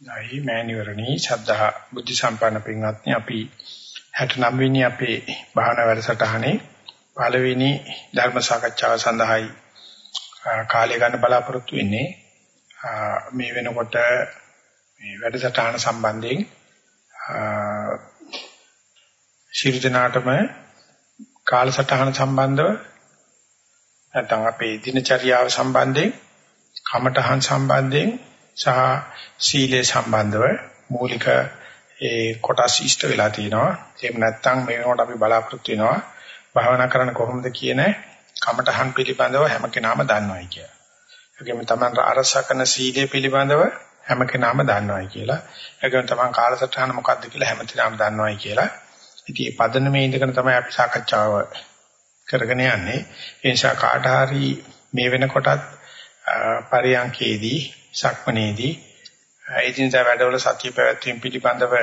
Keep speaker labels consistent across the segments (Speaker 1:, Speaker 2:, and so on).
Speaker 1: නයි මෑණිවරණි ශ්‍රද්ධා බුද්ධ සම්පන්න පින්වත්නි අපි 69 වෙනි අපේ භාවනා වැඩසටහනේ පළවෙනි ධර්ම සාකච්ඡාව සඳහායි කාලය ගන්න බලාපොරොත්තු වෙන්නේ. මේ වෙනකොට මේ වැඩසටහන සම්බන්ධයෙන් ශිරු දිනාටම කාලසටහන සම්බන්ධව නැත්නම් අපේ දිනචරියාව සම්බන්ධයෙන් කමඨහන් සම්බන්ධයෙන් සහ සීලය සම්බන්ධව මූලික ඒ කොටස් ඉෂ්ට වෙලා තිනවා. එහෙම නැත්නම් මේ වෙනකොට අපි බලාපොරොත්තු වෙනවා භාවනා කරන්න කොහොමද කියන කමඨහන් පිළිබඳව හැම කෙනාම දන්නවයි කියලා. ඒකෙම තමයි අරසකන සීලය පිළිබඳව හැම කෙනාම දන්නවයි කියලා. ඒකෙම තමයි කාලසටහන මොකක්ද කියලා හැම කෙනාම දන්නවයි කියලා. ඉතින් මේ පදනමේ ඉඳගෙන තමයි අපි සාකච්ඡාව කරගෙන යන්නේ. ඒ නිසා කාට හරි මේ වෙනකොටත් පරියන්කේදී සක්මනේදී එදිනදා වැඩවල සතිය පැවැත්වීම පිළිබඳව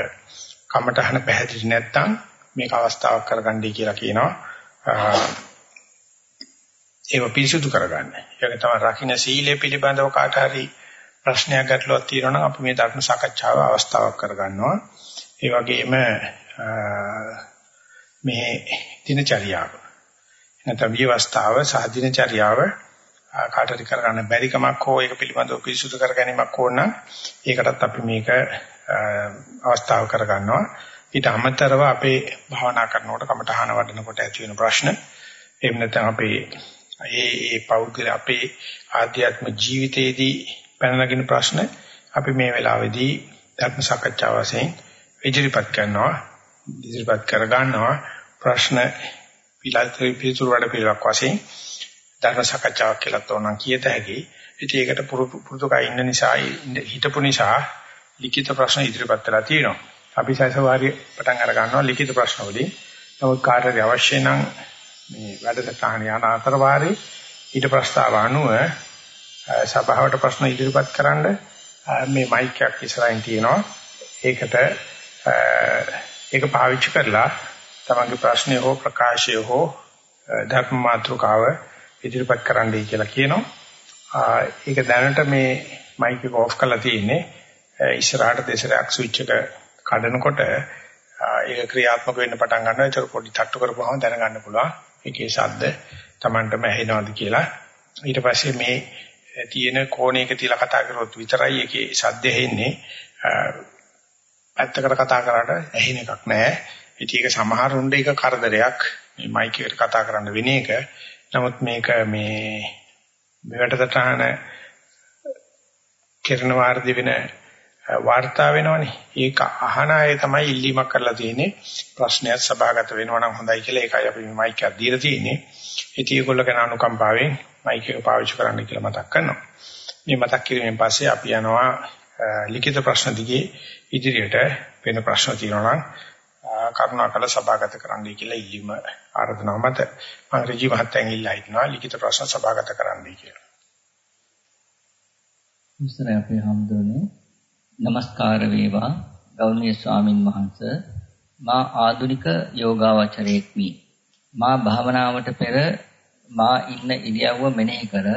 Speaker 1: කමටහන පැහැදිලි නැත්නම් මේක අවස්ථාවක් කරගන්නයි කියලා කියනවා. ඒව පිරිසුදු කරගන්න. ඒක තමයි රකින්න සීලය පිළිබඳව කාට හරි ප්‍රශ්නයක් ගැටලුවක් තියෙනවා නම් අපි මේ ධර්ම සාකච්ඡාව අවස්ථාවක් කරගන්නවා. ඒ වගේම මේ දිනචරියාව නැත්නම් විවස්ථාව සහ දිනචරියාව කාටරි කරගන්න බැරි කමක් හෝ ඒක පිළිබඳව පිරිසුදු කර ගැනීමක් ඕන නම් ඒකටත් අපි මේක අවස්ථාව කරගන්නවා. ඊට අමතරව අපේ භාවනා කරනකොට කමඨහන වඩනකොට ඇති වෙන ප්‍රශ්න. එහෙම නැත්නම් අපේ ඒ ඒ පෞද්ගල අපේ ආධ්‍යාත්ම ජීවිතයේදී පැන නගින ප්‍රශ්න අපි මේ වෙලාවේදී ධර්ම සාකච්ඡා වශයෙන් ඉදිරිපත් කරනවා ඉදිරිපත් කර ගන්නවා ප්‍රශ්න පිළිතුරු පිළිතුරු වැඩ පිළිවෙලක් වශයෙන් ධර්ම සාකච්ඡාවක් කියලා තෝරනම් කියත හැකි. ඉතින් ඒකට පුරුදුකයි ඉන්න නිසා හිතපු නිසා ලිඛිත ප්‍රශ්න ඉදිරිපත් කරලා තියෙනවා. අපි සැසවාරිය පටන් අර ගන්නවා ලිඛිත ප්‍රශ්න වලින්. නමුත් කාටරි අවශ්‍ය නම් මේ වැඩසටහන යන අතර වාරේ ඊට ප්‍රස්තාව අනුව සභාවට ප්‍රශ්න ඉදිරිපත් කරන්න මේ මයික් එකක් ඉස්සරහින් තියෙනවා. ඒකට ඒක පාවිච්චි කරලා තමන්ගේ ප්‍රශ්නය හෝ ප්‍රකාශය හෝ ධර්ම මාතෘකාව ඉදිරිපත් කරන්නයි කියලා කියනවා. ඒක දැනට මේ මයික් එක ඔෆ් කරලා තියෙන්නේ. ඉස්සරහට දෙසරයක් ස්විච් එක කඩනකොට ඒක ක්‍රියාත්මක වෙන්න පටන් ගන්නවා. ඒක පොඩි තට්ටු කරපුවම දැනගන්න පුළුවන්. ඒකේ ශබ්ද Tamanටම ඇහෙනවද කියලා. ඊට පස්සේ මේ තියෙන කෝණයක තියලා කතා කරොත් විතරයි ඒකේ ශබ්ද ඇහෙන්නේ. පැත්තකට කතා කරාට ඇහෙන එකක් නැහැ. ඉතින් ඒක සමහරුන්ට ඒක කරදරයක්. මේ මයික් එකට කතා කරන්න වෙන එක. නමුත් මේක මේ මෙවට සටහන කිරණ වාර්ධි වෙන වාර්තා වෙනවනේ. ඒක අහන අය තමයි ඉල්ලීමක් කරලා තියෙන්නේ. ප්‍රශ්නයක් සභාගත වෙනවා නම් හොඳයි කියලා ඒකයි අපි මේ මයික් එකක් දීලා තියෙන්නේ. ඉතින් ඒගොල්ලෝ කරන අනුකම්පාවෙන් මයික් එක පාවිච්චි කරන්න කියලා මතක් කරනවා. මේ මතක් කිරීමෙන් පස්සේ අපි යනවා ලිඛිත ප්‍රශ්න දිගේ ඉදිරියට වෙන ප්‍රශ්න තියෙනවා නම් කරුණාකර සභාගත කරන්නයි කියලා ඉල්ලීම ආරාධනාව මත. මම රජී මහත්තයන් ඉල්ලා හිටනවා ලිඛිත ප්‍රශ්න සභාගත කරන්නයි කියලා.
Speaker 2: ඉස්සර අපේ හම්දුනේ. নমස්කාර වේවා. ගෞරවනීය ස්වාමින් වහන්සේ. මා ආදුනික යෝගාවචරයෙක් වී මා භාවනාවට පෙර මා ඉන්න ඉරියව්ව මෙනෙහි කර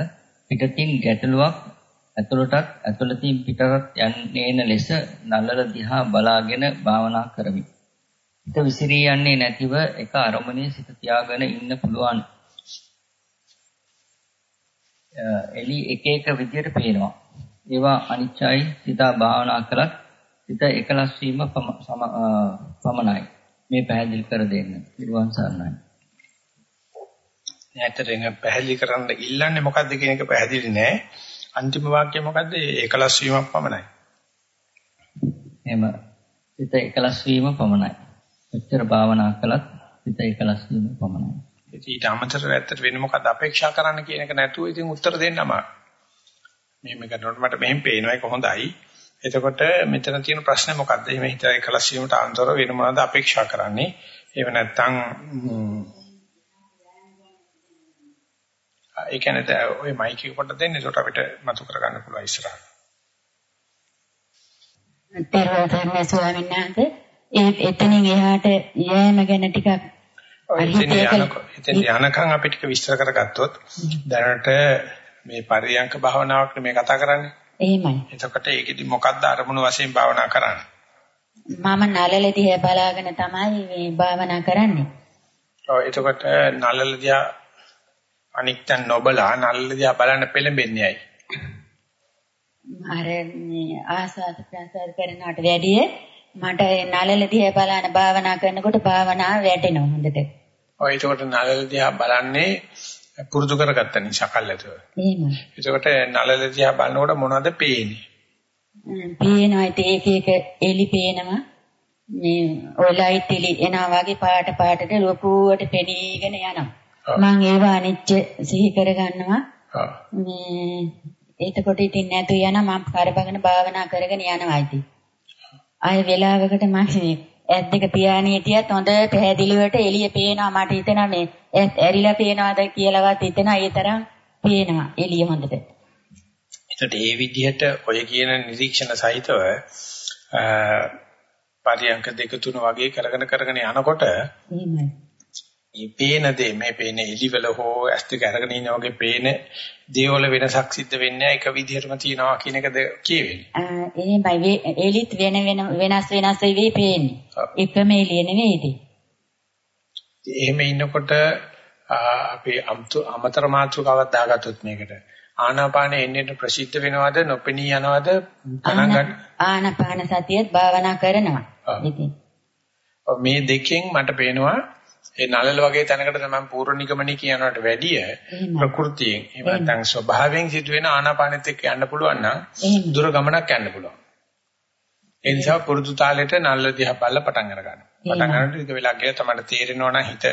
Speaker 2: පිටතින් ගැටලුවක් ඇතුළටත් ඇතුළතින් පිටටත් යන්නේන ලෙස නළල දිහා බලාගෙන භාවනා කරමි. හිත විසිරී යන්නේ නැතිව එක අරමුණේ සිත තියාගෙන ඉන්න පුළුවන්. එලි එක එක විදියට පේනවා. ඒවා අනිච්චයි සිතා භාවනා කළත් සිත එකලස් වීම පමණයි. මේ පැහැදිලි කර දෙන්න. නිර්වාණ සරණයි.
Speaker 1: ඇත්තටම පැහැදිලි කරන්න ඉල්ලන්නේ මොකද්ද කියන එක පැහැදිලි නෑ. අන්තිම වාක්‍යය මොකද්ද? එකලස් වීමක් පමණයි.
Speaker 2: එහෙම සිත එකලස් වීම පමණයි. එච්චර භාවනා කළත් හිත එකලස් වීම පමණයි.
Speaker 1: ඊට අමතරව ඇත්තට වෙන මොකද අපේක්ෂා කරන්න කියන එක නැතුව ඉතින් උත්තර දෙන්න අමාරුයි. මෙහෙම කරනකොට මට මෙහෙම පේනවා ඒක හොඳයි. එතකොට මෙතන තියෙන ප්‍රශ්නේ මොකද්ද? මේ හිත එකලස් වීමට ආන්තර වෙන මොනවද අපේක්ෂා කරන්නේ? එහෙම නැත්නම් ඒ කියන්නේ ඔය මයික් එක පොඩ්ඩක් දෙන්න ඒකට අපිට මතු කරගන්න පුළුවන් ඉස්සරහට.
Speaker 3: තේරුම් ස්වාමීන් වහන්සේ ඒ එතනින් එහාට යෑම ගැන ටිකක්
Speaker 1: එතෙන් යනකම් අපි ටික විස්තර කරගත්තොත් දැනට මේ පරියංක භාවනාවක් මේ කතා කරන්නේ
Speaker 3: එහෙමයි.
Speaker 1: එතකොට ඒකෙදි මොකක්ද අරමුණු වශයෙන් භාවනා කරන්නේ?
Speaker 3: මම නලල දිහා බලාගෙන තමයි මේ භාවනා කරන්නේ.
Speaker 1: ඔව් එතකොට නලල දිහා අනික්තන් නොබලා නලල දිහා බලන්න පෙළඹෙන්නේ ඇයි?
Speaker 3: අර මේ ආසාද ප්‍රසාර කරනවට වැඩිය මට නලල දිහා බලන භාවනා කරනකොට භාවනාව වැටෙනවා හොඳට.
Speaker 1: ඔය එතකොට නලල දිහා බලන්නේ පුරුදු කරගත්ත නිසා කල්ලාතෝ.
Speaker 3: එහෙමයි.
Speaker 1: එතකොට නලල දිහා බලනකොට මොනවද පේන්නේ?
Speaker 3: පේනවා ඒක එක එලි පේනවා. මේ ඔය ලයිට් එලි එනවා වගේ පාට පාටට ලොකුවට පෙනීගෙන යනවා. මම ඒව අනිච්ච සිහි කරගන්නවා. මේ එතකොට ඉතින් නැතු යන මම කරපගෙන භාවනා කරගෙන යනවා ඉතින්. ආයෙ වෙලාවකට මම ඇස් දෙක පියාණී හිටියත් හොඳ පැහැදිලිවට එළිය පේනවා මට හිතෙනවා මේ ඇස් ඇරිලා පේනවාද කියලාවත් හිතෙනවා ඒ තරම් පේනවා එළිය හොඳට.
Speaker 1: එතකොට ඒ විදිහට ඔය කියන නිරීක්ෂණ සහිතව පරියන්ක දෙක තුන වගේ කරගෙන කරගෙන යනකොට
Speaker 3: එහෙමයි.
Speaker 1: මේ පේන දේ මේ පේන එලිවල හෝ ඇස් දෙක අරගෙන ඉන්න වගේ පේන දේවල වෙනසක් සිද්ධ වෙන්නේ එක විදිහටම තියනවා කියන එකද කියවෙන්නේ.
Speaker 3: එහෙමයි එලිත් වෙන වෙන වෙනස් වෙනස් වෙවි පේන්නේ. එකම එළිය නෙවෙයිද?
Speaker 1: එහෙම ඉන්නකොට අපි අමතර මාත්‍රකාවක් දාගත්තොත් මේකට. ආනාපානෙ එන්නේ ප්‍රසිද්ධ වෙනවද නොපෙනී යනවද?
Speaker 3: ගණන් ගන්න ආනාපාන සතියත් භාවනා කරනවා. ඉතින්.
Speaker 1: මේ දෙකෙන් මට පේනවා ඒ නලල වගේ තැනකට තමයි පූර්ව නිගමනය කියනකට වැඩිය ප්‍රകൃතියෙන්. එහෙම නැත්නම් ස්වභාවයෙන් සිදුවෙන ආනාපානෙත් එක්ක යන්න පුළුවන් නම් දුර ගමනක් යන්න පුළුවන්. ඒ නිසා පුරුදු තාලෙට නලල දිහා බලලා පටන් අරගන්න. පටන් ගන්නකොට ටික වෙලා ගියා තමයි තේරෙනවා නම් හිත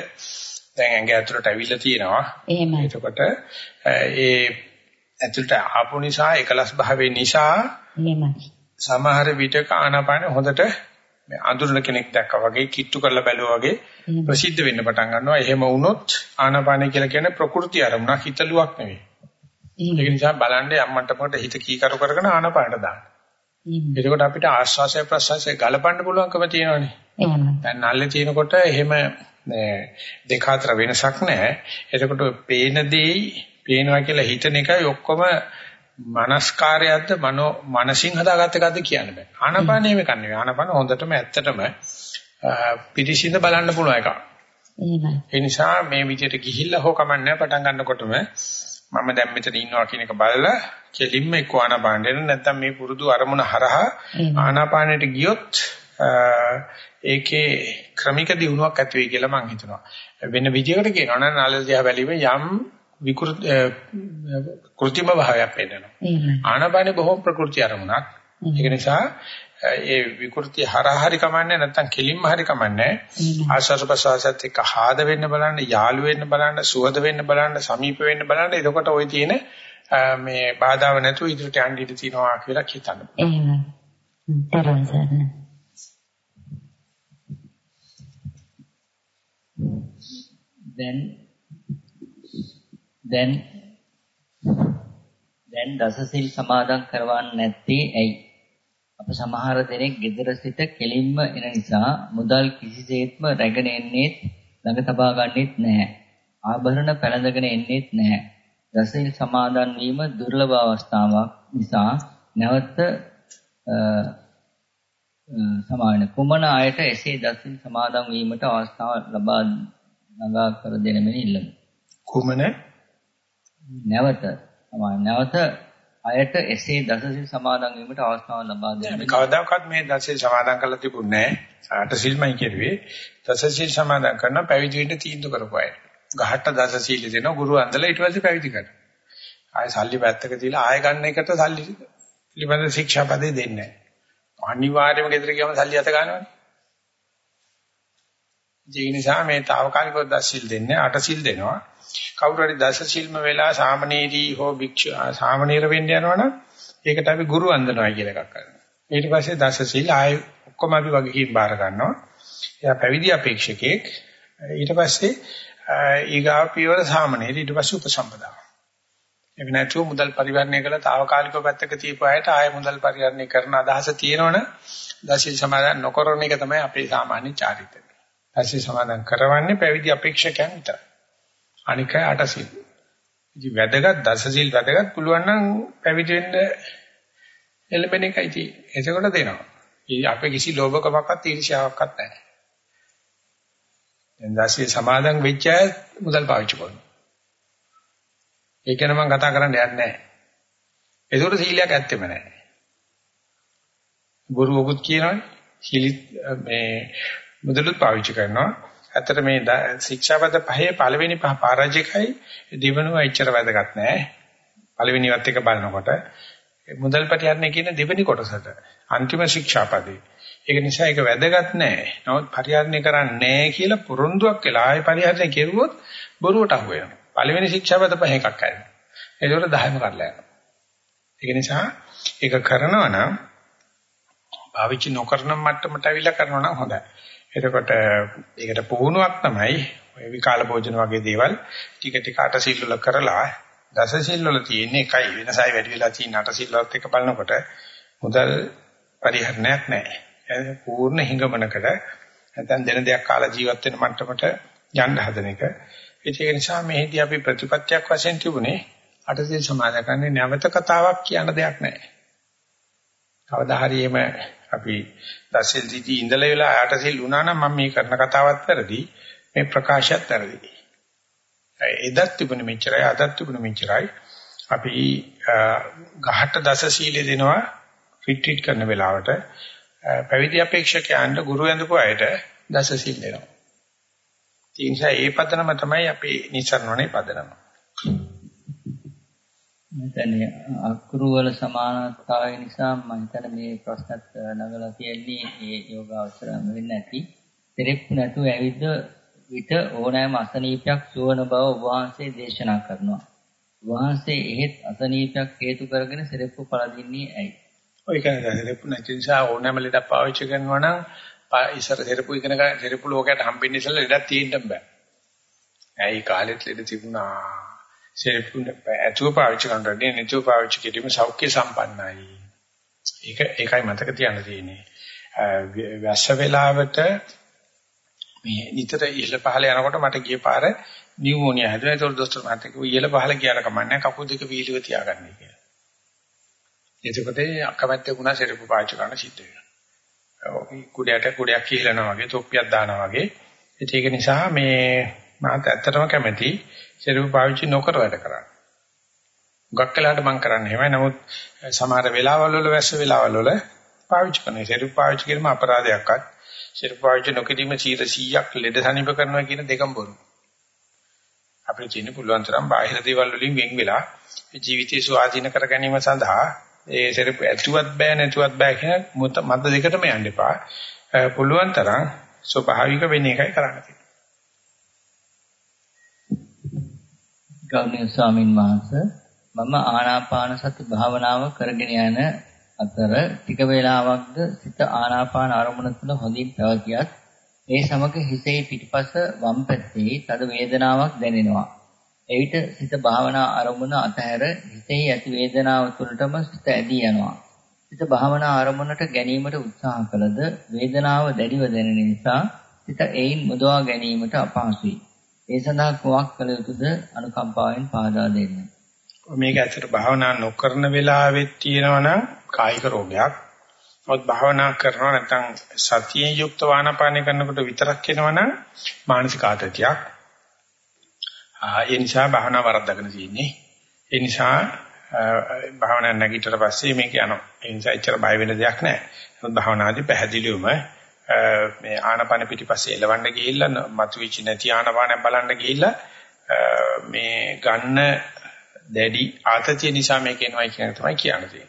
Speaker 1: දැන් ඇඟ ඇතුළට ඇවිල්ලා තියෙනවා.
Speaker 3: එහෙමයි.
Speaker 1: එතකොට ඒ ඇතුළට ආපු නිසා එකලස් භාවයේ නිසා සමහර විටක ආනාපාන හොඳට මේ අඳුරන කෙනෙක් දැක්කා වගේ කිට්ටු කරලා බැලුවා වගේ ප්‍රසිද්ධ වෙන්න පටන් ගන්නවා. එහෙම වුණොත් ආනාපාන කියලා කියන්නේ ප්‍රകൃති අරමුණක් හිතලුවක් නෙවෙයි. ඒක නිසා බලන්නේ අම්මන්ටමකට හිත කීකරු කරගෙන ආනාපානට දාන්න. එතකොට අපිට ආශ්වාසය ප්‍රශ්වාසය ගලපන්න පුළුවන්කම තියෙනවානේ. දැන් නැල්ලේ තියෙනකොට එහෙම දෙක අතර වෙනසක් නැහැ. එතකොට පේන දෙයි පේනවා කියලා හිතන එකයි ඔක්කොම මනස්කාරයක්ද මනෝ මනසින් හදාගත්ත එකක්ද කියන්න බෑ. ආනපානෙ මේක නෙවෙයි. ආනපාන හොඳටම ඇත්තටම පිරිසිඳ බලන්න පුළුවන් එකක්. ඒ නිසා මේ විදිහට ගිහිල්ලා හෝ කමන්නේ පටන් ගන්නකොටම මම දැන් මෙතන ඉන්නවා කියන එක බලලා කෙලින්ම එක්ක ආනාපානෙ නැත්නම් මේ පුරුදු අරමුණ හරහා ආනාපානෙට ගියොත් ඒකේ ක්‍රමික දියුණුවක් ඇති වෙයි කියලා මම හිතනවා. වෙන විදිහකට කියනවා නම් නාලදියා බැලීමේ යම් විකෘත කෘතිම භාවයක් වෙන්නනවා. ආනාපානෙ බොහොම ප්‍රකෘති අරමුණක්. ඒක නිසා ඒ විකෘති හරහරි කමන්නේ නැත්තම් කෙලින්ම හරි කමන්නේ ආශ්වාස ප්‍රශ්වාසත් එක්ක ආද වෙන්න බලන්න යාළු වෙන්න බලන්න සුවද වෙන්න බලන්න සමීප වෙන්න බලන්න එතකොට ওই තියෙන මේ බාධාව නැතුව ඉදිරියට යන්න ඉඩ තියෙනවා කියලා හිතන්න.
Speaker 3: එහෙමයි. දරුවන් සරණ.
Speaker 2: දැන් දැන් දැන් දසසිල් සමාදන් කරවන්නේ නැත්තේ ඇයි? අප සමහර දෙනෙක් gedara සිට කෙලින්ම එන නිසා මුදල් කිසිසේත්ම රැගෙන එන්නේත් ළඟ තබා ගන්නෙත් නැහැ. ආභරණ පැළඳගෙන එන්නේත් නැහැ. දසසිල් සමාදන් වීම දුර්ලභ අවස්ථාවක් නිසා නැවත සමාන කුමන අයට එසේ දසසිල් සමාදන් වීමට අවස්ථාව ලබා නගා කර දෙන මෙනි ඉල්ලමු.
Speaker 1: කුමන
Speaker 2: නැවත තමයි නැවත අයට එසේ දසසිල් සමාදන් වීමට අවස්ථාව ලබා දෙන්න.
Speaker 1: කවදාකවත් මේ දසසිල් සමාදන් කරලා තිබුණේ නැහැ. අට සිල්මයි කියුවේ. දසසිල් සමාදන් කරන පැවිදි වෙන්න තීන්දුව කරපු අය. ගහට දසසිල් දෙන ගුරු අන්දලා ඊට පස්සේ පැවිදි කරනවා. ආය සල්ලි පැත්තක තියලා ආය ගන්න එකට සල්ලි පිළිබඳ ශික්ෂාපදේ දෙන්නේ නැහැ. අනිවාර්යයෙන්ම ගෙදර ගියම සල්ලි අත ගන්නවනේ. ඒ නිසා මේ తాවකාලිකව දසසිල් දෙන්නේ අට සිල් දෙනවා. කවුරු හරි දස සිල්ම වෙලා සාමනීරී හෝ භික්ෂු සාමනීර වෙන්න යනවනම් ඒකට අපි ගුරු වන්දනවා කියලා එකක් කරනවා. ඊට පස්සේ දස සිල් ආයෙ ඔක්කොම අපි වගකීම් බාර ගන්නවා. එයා පැවිදි අපේක්ෂකෙක්. ඊට පස්සේ ඊගාව පියවර සාමනීර ඊට පස්සේ උපසම්පදා. ඒක නැතුව මුදල් පරිවර්ණය කළා తాවකාලිකව පැත්තක තියපු අයට ආයෙ මුදල් පරිවර්ණය කරන අදහස තියෙනවනේ දසිල් සමාදන් නොකරන එක තමයි අපේ සාමාන්‍ය චාරිත්‍රය. දසිල් සමාදන් කරවන්නේ පැවිදි අපේක්ෂකයන් විතරයි. අනික අටසිල්. ඉතින් වැදගත් දසසිල් වැදගත් පුළුවන් නම් පැවිදි වෙන්න එළඹෙන එකයි තියෙන්නේ. එතකොට දෙනවා. අපේ කිසි ලෝභකමක්වත් ඊර්ෂ්‍යාවක්වත් නැහැ. දැන් දැසිය සමාදන් වෙච්ච අය මුදල් පාවිච්චි කරනවා. ඒක ගැන මම කතා කරන්න යන්නේ නැහැ. ඒකට සීලයක් ඇත්තෙම නැහැ. බොරු ඔකුත් කියනවනේ. සීලිත් මේ මුදලුත් පාවිච්චි කරනවා. ඇත්තට මේ ශික්ෂාපද පහේ පළවෙනි පහ පරාජිකයි දිවනුව එච්චර වැදගත් නැහැ. පළවෙනිවත් එක බලනකොට මුදල් පරිහරණය කියන දෙවෙනි කොටසට අන්තිම ශික්ෂාපදේ. ඒක නිසා ඒක වැදගත් නැහැ. නමුත් පරිහරණය කරන්නේ නැහැ කියලා පුරුන්දුවක් වෙලා ආයෙ පරිහරණය කෙරුවොත් බොරුවට අහු වෙනවා. පළවෙනි ශික්ෂාපද පහ එකක් හරිනවා. ඒකවල 10ම කරලා යනවා. ඒක නිසා ඒක කරනවා නම් පාවිච්චි නොකරන මට්ටමට අවිලා කරනවා නම් හොඳයි. එතකොට ඒකට පුහුණුවක් තමයි ඔය විකාල භෝජන වගේ දේවල් ටික ටික අට සිල් වල කරලා දස සිල් වල තියෙන එකයි වෙනසයි වැඩි වෙලා තියෙන අට සිල් වලත් එක බලනකොට මුදල් පරිහරණයක් නැහැ. පූර්ණ හිඟමනකට නැත්නම් දෙන දෙයක් කාලා ජීවත් වෙන මට්ටමට යන්න හදන එක. ඒක නිසා මේදී අපි ප්‍රතිපත්තියක් වශයෙන් තිබුණේ අටසිල් සමාදන් කරන්නේ නැවත කතාවක් කියන දෙයක් නැහැ. කවදා හරි එම අපි දසල් දිදී ඉඳලා වෙලා අටසිල් වුණා නම් මම මේ කරන කතාවත් වැරදි මේ ප්‍රකාශයත් වැරදි. එදත් තිබුණ මෙච්චරයි අදත් තිබුණ මෙච්චරයි අපි ගහට දස සීලය දෙනවා රිට්‍රීට් කරන වෙලාවට පැවිදි අපේක්ෂකයන්ට ගුරු ඇඳපු අයට දස සීල් දෙනවා. ඒ නිසා ඒ පදනම තමයි අපේ නිසරණනේ පදනම.
Speaker 2: මම අකුරු වල සමානතාවය නිසා මම හිතන්නේ මේ ප්‍රශ්නත් නගලා තියෙන්නේ මේ යෝගාවචරම වෙන්නේ නැති. දෙරෙප්පු නැතුව ඇවිද විට ඕනෑම අසනීපයක් සුවන බව ඔබ වහන්සේ දේශනා කරනවා. වහන්සේ එහෙත් අසනීපයක් හේතු කරගෙන සෙරෙප්පු පළදින්නේ ඇයි?
Speaker 1: ඔය කියන්නේ සෙරෙප්පු නැති නිසා ඕනෑම ලෙඩක් පාවිච්චි කරනවා නම් ඉස්සර සෙරෙප්පු ඉගෙන ගන්න සෙරෙප්පු ලෝකයට හම්බෙන්නේ ඉස්සෙල්ලා ලෙඩක් තියෙන්න බෑ. ඇයි කාලෙත් ලෙඩ තිබුණා. සෙරෙප්පු ඇතුව පාවිච්චි කරනකොට නැතුව පාවිච්චි කිරීම සෞඛ්‍ය සම්පන්නයි. ඒක ඒකයි මතක තියාගන්න තියෙන්නේ. වැස්ස වේලාවට මේ නිතර ඉහළ පහළ යනකොට මට ගිය පාර නියුමෝනියා හැදුවා. ඒතකොට දොස්තර මහත්තයා කිව්වා ඉහළ පහළ ගියාට කමන්නේ කකුල් දෙක වීලිව තියාගන්න කියලා. එතකොට අකමැත්තේ වුණා සෙරෙප්පු පාවිච්චි කරන්න සිද්ධ වෙනවා. කුඩයට කුඩයක් කිහිලනවා වගේ තොප්පියක් දානවා වගේ. ඒක නිසා මේ මාත් ඇත්තටම කැමති සෙරෙප්පු පාවිච්චි නොකර වැඩ කරන්න. ගොඩක් කලකට මම කරන්නේ එහෙමයි. නමුත් සමහර වෙලාවල් වල වැස්ස වෙලාවල් වල පාවිච්චි කරනවා. සෙරෙප්පු පාවිච්චි කිරීම අපරාධයක්වත්. සෙරෙප්පු පාවිච්චි නොකිරීම 100ක් ලෙඩ සනීප කරනවා කියන දෙකම බොරු. අපිට තියෙන පුළුවන් තරම් බාහිර දේවල් වලින් වෙන් වෙලා ජීවිතය ස්වාධීන කර ගැනීම සඳහා ඒ සෙරෙප්පු ඇතුවත් බෑ නැතුවත් බෑ කියන මත දෙකටම යන්න එපා. පුළුවන් තරම් ස්වභාවික වෙන එකයි කරන්න
Speaker 2: ගෞරවනීය ස්වාමින් වහන්සේ මම ආනාපාන සති භාවනාව කරගෙන යන අතර ටික වේලාවක්ද සිත ආනාපාන අරමුණ තුළ හොඳින් පැවතියත් ඒ සමග හිසේ පිටිපස වම් පැත්තේ තද වේදනාවක් දැනෙනවා. එවිට සිත භාවනා අරමුණ අතහැර හිතේ ඇති වේදනාව තුළටම සිත ඇදී යනවා. සිත භාවනා අරමුණට ගැනීමට උත්සාහ කළද වේදනාව දැඩිව දැනෙන නිසා සිත එයින් මුදවා ගැනීමට අපහසුයි. ඒ සඳහා කුමක් කළ යුතුද අනුකම්පාවෙන් පාදා දෙන්න.
Speaker 1: මේක ඇත්තට භාවනා නොකරන වෙලාවෙත් තියෙනවනම් කායික රෝගයක්. මොකද භාවනා කරනවා නැත්නම් සතියෙන් යුක්ත වානපාන කරනකොට විතරක් එනවනම් මානසික ආතතියක්. ඒ නිසා භාවනා වරද්දාගෙන තියෙන්නේ. ඒ නිසා භාවනා නැගිටලා පස්සේ මේක යනවා. ඒ නිසා එච්චර බය වෙන දෙයක් නැහැ. මොකද භාවනාදී පැහැදිලිවම මේ ආනපන පිටිපස්සේ එලවන්න ගිහිල්ලා මතුවෙච්ච නැති ආනපාන බලන්න ගිහිල්ලා මේ ගන්න දැඩි ආතතිය නිසා මේක එනවා කියන තමයි කියන්නේ.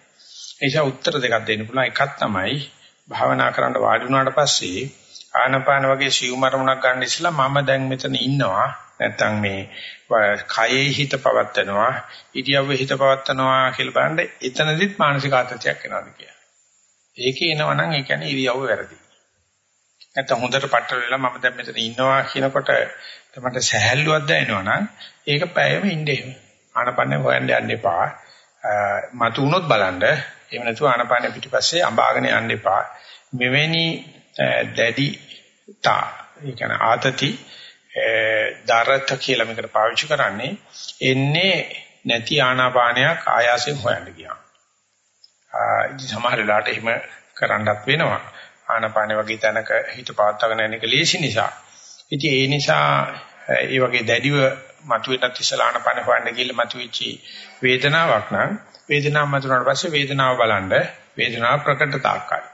Speaker 1: ඒ නිසා උත්තර දෙකක් දෙන්න පුළුවන්. එකක් තමයි භාවනා කරන්න වාඩි වුණාට පස්සේ ආනපාන වගේ සියුම් අරමුණක් ගන්න ඉස්සලා මම දැන් මෙතන ඉන්නවා. නැත්තම් මේ කයේ හිත පවත්නවා, ඉරියව්වේ හිත පවත්නවා කියලා බලන්න එතනදිත් මානසික ආතතියක් එනවාද කියලා. ඒකේ එනවනම් ඒ කියන්නේ ඉරියව්ව වැරදි. නැත්නම් හොඳට පట్టල වෙලා මම දැන් මෙතන ඉන්නවා කියනකොට තමයි සහැල්ලුවක් දැනෙනවා නම් ඒක පැයම ඉන්නේ එහෙම. ආනපන්නේ හොයන්න යන්න එපා. මතු වුණොත් බලන්න. එහෙම නැතුව ආනපන්නේ පිටිපස්සේ අඹාගෙන යන්න එපා. මෙවැනි දැඩි තා ඒ කියන්නේ ආතති දරත කියලා මේකට පාවිච්චි කරන්නේ එන්නේ නැති ආනාපානයක් ආයාසයෙන් හොයන්න ගියා. ඉතින් සමහර වෙලාවට එහෙම කරන්නත් වෙනවා. ආනපාන වගේ තැනක හිත පවත්වාගෙන යන එක ලේසි නිසා. ඉතින් ඒ නිසා ඒ වගේ දැඩිව මතුවෙන්නත් ඉස්සලා ආනපාන හොයන්න ගිහලා මතුවෙච්ච වේදනාවක් නම් වේදනාව මතුනට පස්සේ වේදනාව බලන්න වේදනාව ප්‍රකට තාක්කයි.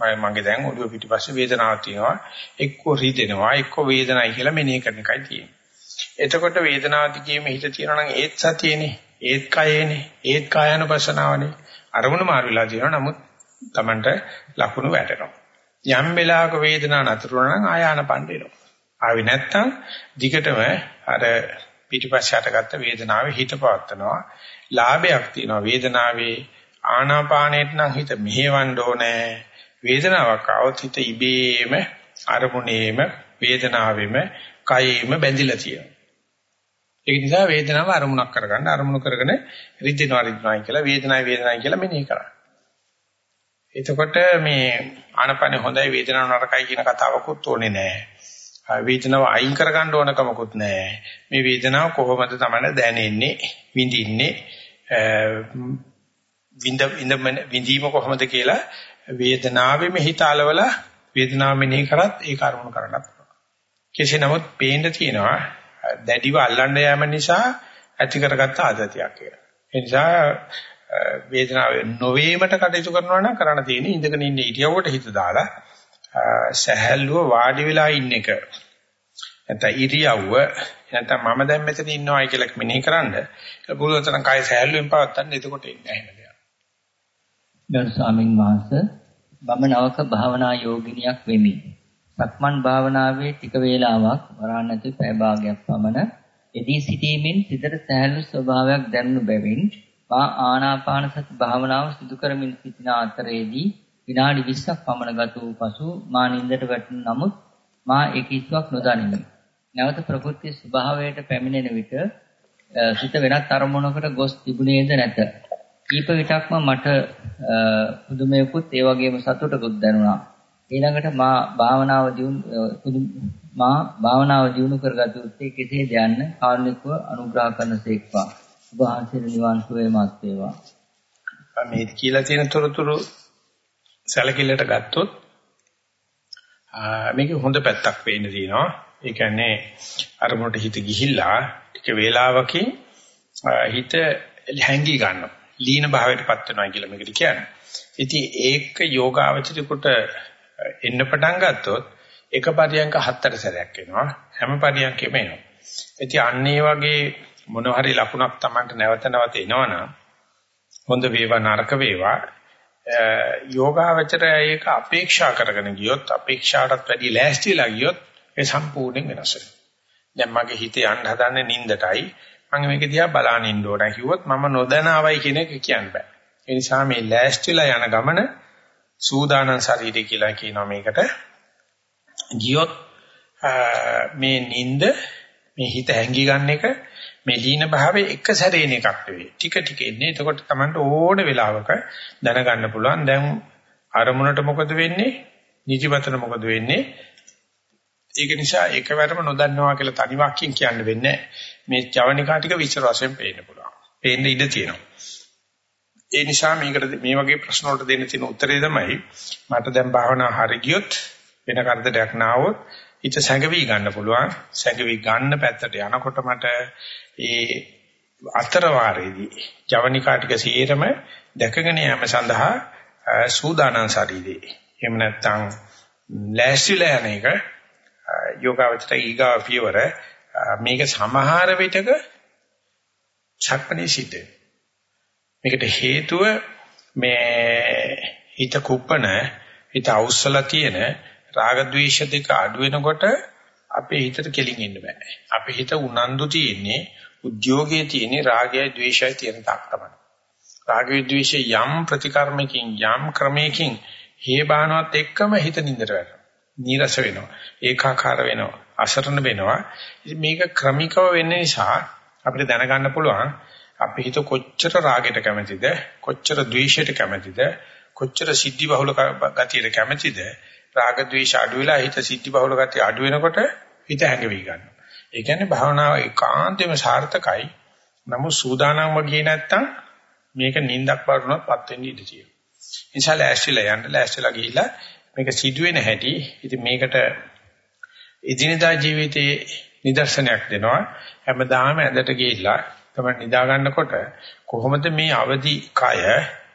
Speaker 1: මම මගේ දැන් ඔළුව පිටිපස්සේ වේදනාවක් තියෙනවා. එක්ක රිදෙනවා, එක්ක වේදනයි කියලා මෙනෙහි කරන එකයි තියෙන්නේ. එතකොට වේදනාව දිගේම හිත තියෙනවා නම් ඒත් සතියේනේ, ඒත් කයේනේ, ඒත් කායानुපසනාවනේ. අරමුණු මාරු වෙලා තියෙනවා. නමුත් Tamanට ලකුණු වැටෙනවා. යම් වෙලාවක වේදනාව නතර වුණා නම් ආයාන පණ්ඩේනවා. ආවේ නැත්තම් දිගටම අර පිටිපස්සට ගත්ත වේදනාවේ හිත පවත්නවා. ලාභයක් තියෙනවා වේදනාවේ ආනාපානේට නම් හිත මෙහෙවන්න ඕනේ. වේදනාවක් આવොත් හිත ඉබේම අරමුණේම වේදනාවෙම කයෙම බැඳිලා තියෙනවා. ඒක නිසා වේදනාව අරමුණක් කරගන්න අරමුණු කරගෙන රිද්දිනවා රිද්දිනවා කියලා වේදනාවයි වේදනාවයි කියලා මෙනෙහි කරා. එතකොට මේ ආනපන හොඳයි වේදනාව නරකයි කියන කතාවකුත් ඕනේ නැහැ. වේදනාව අයින් කරගන්න ඕන කමකුත් නැහැ. මේ වේදනාව කොහොමද තමයි දැනෙන්නේ, විඳින්නේ, විඳ විඳීම කොහොමද කියලා වේදනාවෙම හිත අලවලා වේදනාව මෙනෙහි කරත් ඒක අරමුණු කරන්නත් පුළුවන්. කෙසේ නමුත් පේන්න තියෙනවා දැඩිව අල්ලන්න යාම නිසා ඇති කරගත්ත ආදතියක් කියලා. ඒ නිසා වේදනාව නොවීමට කටයුතු කරනවා නම් කරන්න තියෙන්නේ ඉඳගෙන ඉන්න ඉරියව්වට හිත දාලා සහැල්ලුව වාඩි වෙලා ඉන්න එක. නැත්නම් ඉරියව්ව නැත්නම් මම දැන් මෙතන ඉන්නවායි කියලා මෙනෙහි කරන්න. ඒක පුළුවන් තරම් කය සහැල්ලුවෙන් පවත්තන්න එතකොට ඉන්නේ නැහැ නේද?
Speaker 2: ගරු ස්වාමින් වහන්සේ මම නවක භාවනා යෝගිනියක් වෙමි. සක්මන් භාවනාවේ ටික වේලාවක් වරාණති පැය භාගයක් පමණ එදී සිටීමෙන් සිතට සහැල්ලු ස්වභාවයක් දැනුණු බැවින් මා ආනාපාන සති භාවනාව සිදු කරමින් සිටින අතරේදී විනාඩි 20ක් පමණ ගත වූ පසු මා නිින්දට වැටුණු නමුත් මා ඒ කිසිවක් නොදනිමි. නැවත ප්‍රകൃති ස්වභාවයට පැමිණෙන විට සිත වෙනත් අරමුණකට ගොස් තිබුණේද නැත. කීප විටක්ම මට පුදුමයකුත් ඒ වගේම සතුටකුත් දැනුණා. ඊළඟට මා භාවනාව දියුණු මා භාවනාව දියුණු කරගත යුත්තේ කෙසේද යන්න කාරුණිකව අනුග්‍රහ කරනසේක්වා. ඔබ වහන්සේට නිවන් සුවය මාත් වේවා.
Speaker 1: මේ කියලා තියෙන තොරතුරු සැලකිල්ලට ගත්තොත් මේක හොඳ පැත්තක් වෙන්න තියෙනවා. ඒ කියන්නේ අරමුණට හිත ගිහිල්ලා ටික වේලාවකින් හිත හැංගී ගන්නවා. ලීන භාවයටපත් වෙනවා කියලා මේකට කියන්නේ. ඉතින් ඒක යෝගාවචරිකට එන්න පටන් ගත්තොත් එක පරියන්ක හතර සැරයක් එනවා. හැම පරියන්කෙම එනවා. ඉතින් අන්න ඒ වගේ මොන හරි ලකුණක් Tamanට නැවත නැවත එනවනම් හොඳ වේවා නරක වේවා යෝගාවචරය ඒක අපේක්ෂා කරගෙන ගියොත් අපේක්ෂාටත් වැඩි ලෑස්තිලා ගියොත් ඒ සම්පූර්ණයෙන් වෙනස් වෙනවා. දැන් මගේ හිතේ යන්න හදන්නේ නින්දටයි මම මේක දිහා බලන ඉන්න ඕන කිව්වොත් මම නොදනාවයි කියන එක කියන්න බෑ. ඒ නිසා මේ ලෑස්තිලා යන ගමන සූදානම් ශරීරය කියලා කියනවා මේකට. ගියොත් මේ නිින්ද මේ හිත හැංගී ගන්න එක මේ ලීන භාවයේ එක සැරේන එකක් නෙවෙයි. ටික ටික එන්නේ. එතකොට Tamanට ඕන වෙලාවක දැනගන්න පුළුවන් දැන් අරමුණට මොකද වෙන්නේ? නිදිමතට මොකද වෙන්නේ? ඒක නිසා එකවරම නොදන්නවා කියලා තනි වාක්‍යයෙන් කියන්න වෙන්නේ මේ ජවනිකා ටික විචර වශයෙන් පේන්න පුළුවන්. පේන්න ඉඩ තියෙනවා. ඒ නිසා මේකට මේ වගේ ප්‍රශ්න වලට දෙන්න තියෙන උත්තරේ තමයි මට දැන් භාවනා හරි ගියොත් වෙන කරදරයක් නාවොත් හිත සැඟවි ගන්න පුළුවන්. සැඟවි ගන්න පැත්තට යනකොට මට ඒ අතර වාරයේදී ජවනිකා ටික සියරම දැකගෙන යාම සඳහා සූදානම් ශරීරේ. එහෙම නැත්නම් ලෑස්තිලා යන එක යෝගාවචර ඊගා පියවර මේක සමහර විටක ඡක්පනේ සිද්ධ මේකට හේතුව මේ හිත කුප්පන හිත අවුස්සලා තියෙන රාග ද්වේෂ දෙක අඩු වෙනකොට අපේ හිතට කෙලින් ඉන්න බෑ. අපේ හිත උනන්දු තියෙන්නේ උද්‍යෝගයේ තියෙන්නේ රාගයයි ද්වේෂයයි තියෙන තාක් තමයි. රාගය ද්වේෂය යම් ප්‍රතිකර්මකින් යම් ක්‍රමයකින් හේබානවත් එක්කම හිත නින්දට වැටෙනවා. නීරස වෙනවා. ඒකාකාර වෙනවා. අසරණ වෙනවා. මේක ක්‍රමිකව වෙන්න නිසා අපිට දැනගන්න පුළුවන් අපේ හිත කොච්චර රාගයට කැමතිද කොච්චර ද්වේෂයට කැමතිද කොච්චර සිද්ධි බහුල ගතියට කැමතිද රාග ද්වේෂ අඩු වෙලා හිත සිද්ධි බහුල ගතිය අඩු වෙනකොට හිත හැඟවි ගන්නවා. ඒ කියන්නේ භාවනාව ඒකාන්තයෙන්ම සාර්ථකයි. නමුත් සූදානම්ව ගියේ නැත්තම් මේක නිින්දක් වරුණොත් පත් වෙන්න ඉඩ තියෙනවා. නිසා ලෑස්තිලා යන්න ලෑස්තිලා ගිහිල්ලා මේක සිදුවෙන හැටි ඉතින් මේකට එදිනදා ජීවිතයේ නිදර්ශනයක් දෙනවා. හැමදාම ඇඳට ගිහිල්ලා තමයි නිදා ගන්නකොට කොහොමද මේ අවදි කය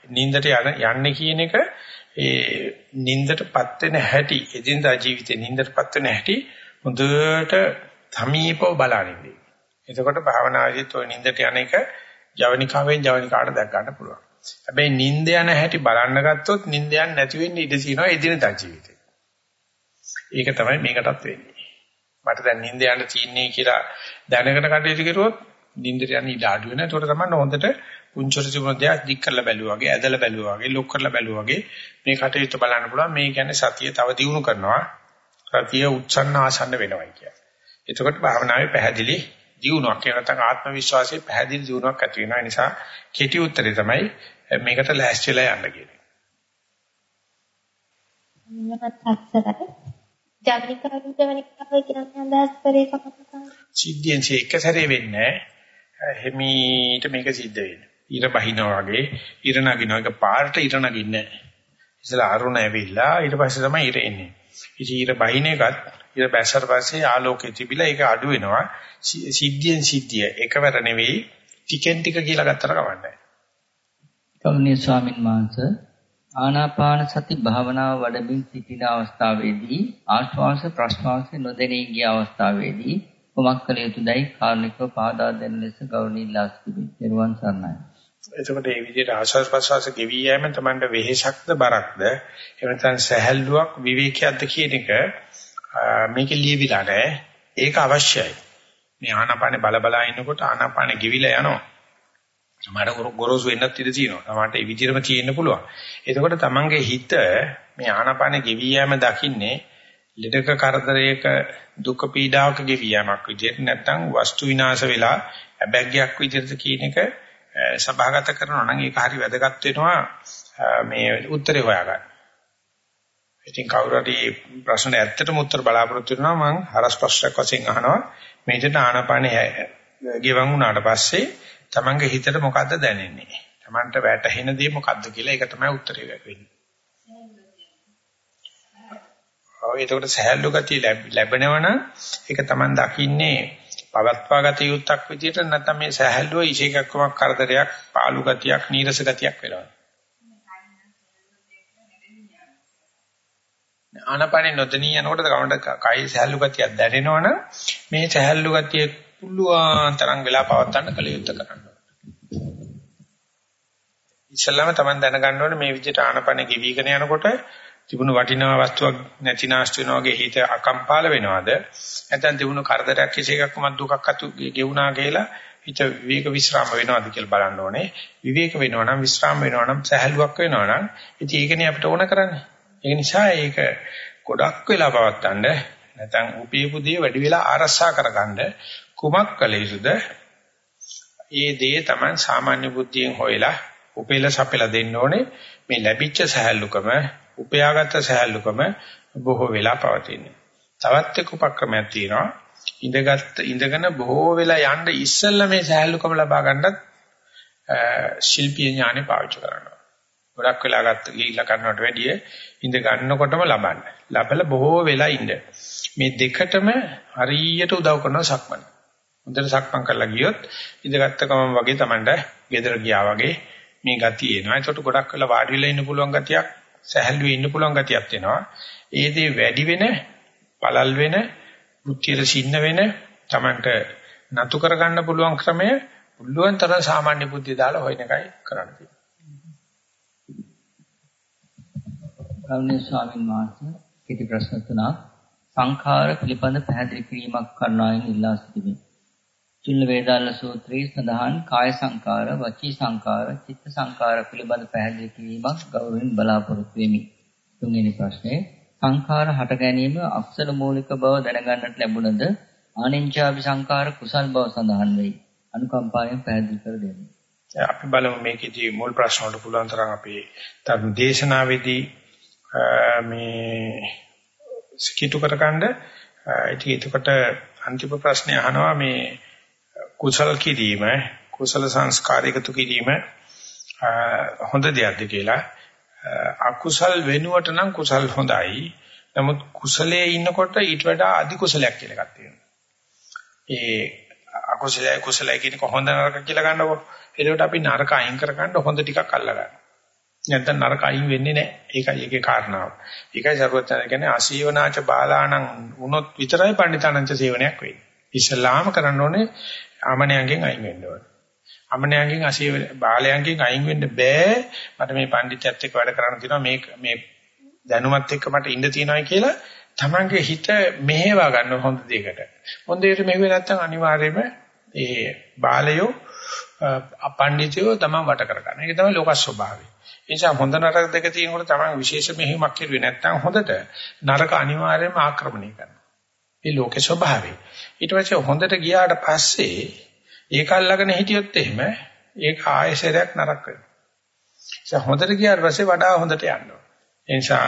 Speaker 1: නින්දට යන්නේ කියන එක ඒ නින්දටපත් වෙන හැටි එදිනදා ජීවිතේ නින්දටපත් වෙන හැටි හොඳට සමීපව බලනින්නේ. එතකොට භාවනාවේදීත් ওই නින්දට යන එක ජවනිකාවෙන් ජවනිකාට දැක් ගන්න පුළුවන්. හැබැයි නින්ද යන හැටි බලන්න ගත්තොත් නින්ද යන්නේ නැති වෙන්නේ ඉඩ තියෙනවා එදිනදා ජීවිතේ. ඒක තමයි මේකටත් වෙන්නේ. මට දැන් නිින්ද යන්න තියන්නේ කියලා දැනගෙන කටයුතු කරුවොත් නිින්දට යන්න ඉඩ අඩු වෙනවා. ඒකට තමයි හොඳට පුංචොර තිබුණ දෙයක් දික් කරලා බැලුවා වගේ, ඇදලා බැලුවා වගේ, ලොක් කරලා බැලුවා වගේ මේ කටයුතු බලන්න පුළුවන්. මේ කියන්නේ සතිය තව දියුණු කරනවා. සතිය උත්සන්න ආසන්න වෙනවා කියන්නේ. එතකොට භාවනාවේ පැහැදිලි දියුණුවක් ඒ නැත්නම් ආත්ම විශ්වාසයේ පැහැදිලි දියුණුවක් ඇති වෙනවා. ඒ නිසා කෙටි උත්තරේ තමයි මේකට ලෑස්තිලා යන්න කියන්නේ. සිද්ධියෙන් එක සැරේ වෙන්නේ හිමීට මේක සිද්ධ වෙන්නේ. ඊර බහිනවා වගේ ඊර නගිනවා එක පාරට ඊර නගින්නේ නැහැ. ඉතලා අරුණ ඇවිල්ලා ඊට පස්සේ තමයි ඊර එන්නේ. ඉතින් ඊර බහින එකත් ඊර බැසර පස්සේ ආලෝකේ තිබිලා ඒක අඩු වෙනවා. සිද්ධියෙන් සිද්ධිය එකවර නෙවෙයි ටිකෙන් ටික කියලා ගත්තට කවන්නේ.
Speaker 2: කවුනේ ස්වාමින් වහන්සේ ආනාපාන සති භාවනාව වඩමින් සිටින අවස්ථාවේදී ආශ්වාස ප්‍රශ්වාස නොදැනී ගිය අවස්ථාවේදී කුමක් කළ යුතුදයි කාරණිකව පාදා දෙන ලෙස ගෞරවණීය සිටින නිර්වාණ සරණයි.
Speaker 1: එතකොට මේ විදිහට ආශ්වාස ප්‍රශ්වාස ගෙවි යෑම තමයි වෙහෙසක්ද බරක්ද එහෙම නැත්නම් සැහැල්ලුවක් විවේකයක්ද කියන එක මේකේ ලියවිලා නැහැ. ඒක අවශ්‍යයි. මේ ආනාපානේ බල බලා ඉන්නකොට ආනාපානේ ගෙවිලා යනවා. සමහරට ගොරෝසු වෙන්නත් ඉඩ තියෙනවා. සමහරට ඒ විදිහටම තියෙන්න පුළුවන්. එතකොට තමන්ගේ හිත මේ ආනාපාන ගෙවි යෑම දකින්නේ ලෙඩක කරදරයක දුක පීඩාවක ගෙවි යෑමක් විදිහට නැත්නම් වස්තු විනාශ වෙලා අබැග්යක් විදිහට කියන එක සභාගත කරනවා නම් ඒක හරි වැදගත් වෙනවා මේ උත්තරේ හොයාගන්න. ඉතින් කවුරු හරි ප්‍රශ්න ඇත්තටම උත්තර බලාපොරොත්තු වෙනවා මම හරස් ප්‍රශ්නයක් වශයෙන් අහනවා මේකට ආනාපානේ ගෙවන් වුණාට පස්සේ තමන්ගේ හිතට මොකද්ද දැනෙන්නේ? තමන්ට වැටහෙන දේ මොකද්ද කියලා ඒක තමයි උත්තරේ වෙන්නේ. ඔව් එතකොට සහැල්ලු ගතිය ලැබෙනවනම් ඒක තමන් දකින්නේ පවත්වා ගත යුත්තක් විදියට නැත්නම් මේ සහැල්ලුව ඉෂේකක්කමක් කරදරයක් පාළු ගතියක් නීරස ගතියක් වෙනවා. ආනපනේ නොදෙනී යනකොට කවුන්ට කයි සහැල්ලු ගතියක් දැනෙනවනම් මේ සහැල්ලු ගතිය පුළුවන් තරම් වෙලා පවත්වන්න කල යුත්තේ කරන්න. ඉස්සල්ලාම Taman දැනගන්න ඕනේ මේ විදිහට ආනපන ගෙවිගෙන යනකොට තිබුණු වටිනා වස්තුවක් නැති නාස්ති වෙනවා වගේ හිත අකම්පාල වෙනවද? නැත්නම් තිබුණු කරදරයක් කිසි එකක්ම දුකක් අතු ගෙවුනා කියලා හිත විවේක විශ්‍රාම වෙනවද කියලා බලන්න ඕනේ. විවේක වෙනවා නම් විශ්‍රාම වෙනවා නම් සහැල්ලුවක් වෙනවා නම් ඉතින් ඒකනේ අපිට ඕන කරන්නේ. ඒ නිසා ඒක ගොඩක් වෙලා පවත්තන්න නැත්නම් උපේපු දේ වැඩි වෙලා ආරක්ෂා කරගන්න කුමක් කළ යුතුද? ඒ දේ තමයි සාමාන්‍ය බුද්ධියෙන් හොයලා උපේලා සපෙලා දෙන්න ඕනේ. මේ ලැබිච්ච සහැල්ලුකම, උපයාගත් සහැල්ලුකම බොහෝ වෙලා පවතින්නේ. තවත් එක් උපක්‍රමයක් තියෙනවා. ඉඳගත් ඉඳගෙන බොහෝ වෙලා යන්න ඉස්සෙල්ලා මේ සහැල්ලුකම ලබා ගන්නත් ශිල්පීය ඥානෙ පාවිච්චි කරනවා. ගොඩක් වෙලා ගත්ත ගිහිල්ලා කරනවට වැඩිය ඉඳ ගන්නකොටම ලබන්න. ලබලා බොහෝ වෙලා ඉන්න. මේ දෙකටම හරියට උදව් කරනවා සක්මන. හොඳට සක්මන් කරලා ගියොත් ඉඳගත්ත ගමන් වගේ Tamanට ගෙදර ගියා වගේ මේ ගතිය එනවා. ඒකට ගොඩක් වෙලා වාඩි වෙලා ඉන්න පුළුවන් ගතියක්, සැහැල්ලුවේ ඉන්න පුළුවන් ගතියක් එනවා. ඒ දේ වැඩි වෙන, පළල් වෙන, බුද්ධියට සින්න වෙන Tamanට නතු කරගන්න පුළුවන් ක්‍රමය පුළුවන් තරම් සාමාන්‍ය බුද්ධිය දාලා හොයන එකයි කරන්න තියෙන්නේ.
Speaker 2: ගෞරවනීය ස්වාමීන් වහන්සේ කෙටි ප්‍රශ්න තුනක් සංඛාර පිළිබඳ පැහැදිලි කිරීමක් කරනවායින් ඉල්ලා සිටිමි. චුල්ල වේදාල සූත්‍රයේ සඳහන් කාය සංකාර, වචී සංකාර, චිත්ත සංකාර පිළිබඳ පැහැදිලි කිරීමක් ගෞරවයෙන් බලාපොරොත්තු වෙමි. තුන්වෙනි ප්‍රශ්නේ සංඛාර හට ගැනීම අක්ෂර මූලික බව දැනගන්නට ලැබුණද ආනින්චාපි සංකාර කුසල් බව සඳහන් වෙයි. අනුකම්පාවෙන් පැහැදිලි කර දෙන්න.
Speaker 1: අපි බලමු මේකේදී මුල් ප්‍රශ්න වලට පුළුවන් තරම් අපි ධර්ම දේශනාවේදී මේ සිකිතු කරගන්න ඉතින් එතකොට අන්තිම ප්‍රශ්නේ අහනවා මේ කුසල කිරීම කුසල සංස්කාර එකතු කිරීම හොඳ දෙයක්ද කියලා අකුසල් වෙනුවට නම් කුසල් හොඳයි. නමුත් කුසලයේ ඉන්නකොට ඊට වඩා අධි කුසලයක් කියලා එකක් තියෙනවා. ඒ අකුසලයි කුසලයි කියන එක හොඳ නරක කියලා ගන්නකො. එතකොට අපි නරක අයින් කරගන්න හොඳ ටිකක් අල්ල ගන්න. නැත්නම් නරක අයින් වෙන්නේ නැහැ. ඒකයි ඒකේ කාරණාව. ඒකයි සර්වඥයන් කියන්නේ අසීවනාච බාලාණන් වුණොත් විතරයි පණ්ඩිතානංච සේවනයක් වෙන්නේ. ඉස්ලාම කරන්න ඕනේ ආමණයන්ගෙන් අයින් වෙන්න ඕනේ. අමනයන්ගෙන් අසීව බාලයන්ගෙන් අයින් වෙන්න බෑ මට මේ පඬිත්‍යත් එක්ක වැඩ කරන්න තියෙනවා මේ මේ දැනුමත් එක්ක මට ඉන්න තියෙනවා කියලා තමන්ගේ හිත මෙහෙවා ගන්න හොඳ දෙයකට හොඳ දෙයකට මෙහෙුවේ නැත්නම් අනිවාර්යයෙන්ම ඒ බාලයෝ අපණ්ඩිතයෝ තමයි වට කර ගන්න. ඒක තමයි ලෝක ස්වභාවය. ඒ නිසා හොඳ නරක දෙක තියෙනකොට තමයි විශේෂ මෙහෙයුමක් කෙරුවේ නැත්නම් හොඳට නරක අනිවාර්යයෙන්ම ආක්‍රමණය කරනවා. මේ ලෝකේ ස්වභාවය. ඊට පස්සේ හොඳට ගියාට පස්සේ ඒක අල්ලගෙන හිටියොත් එහෙම ඒක ආයෙසරයක් නරක වෙනවා. ඒ හොඳට ගියාට පස්සේ වඩා හොඳට යන්න ඕන. ඒ නිසා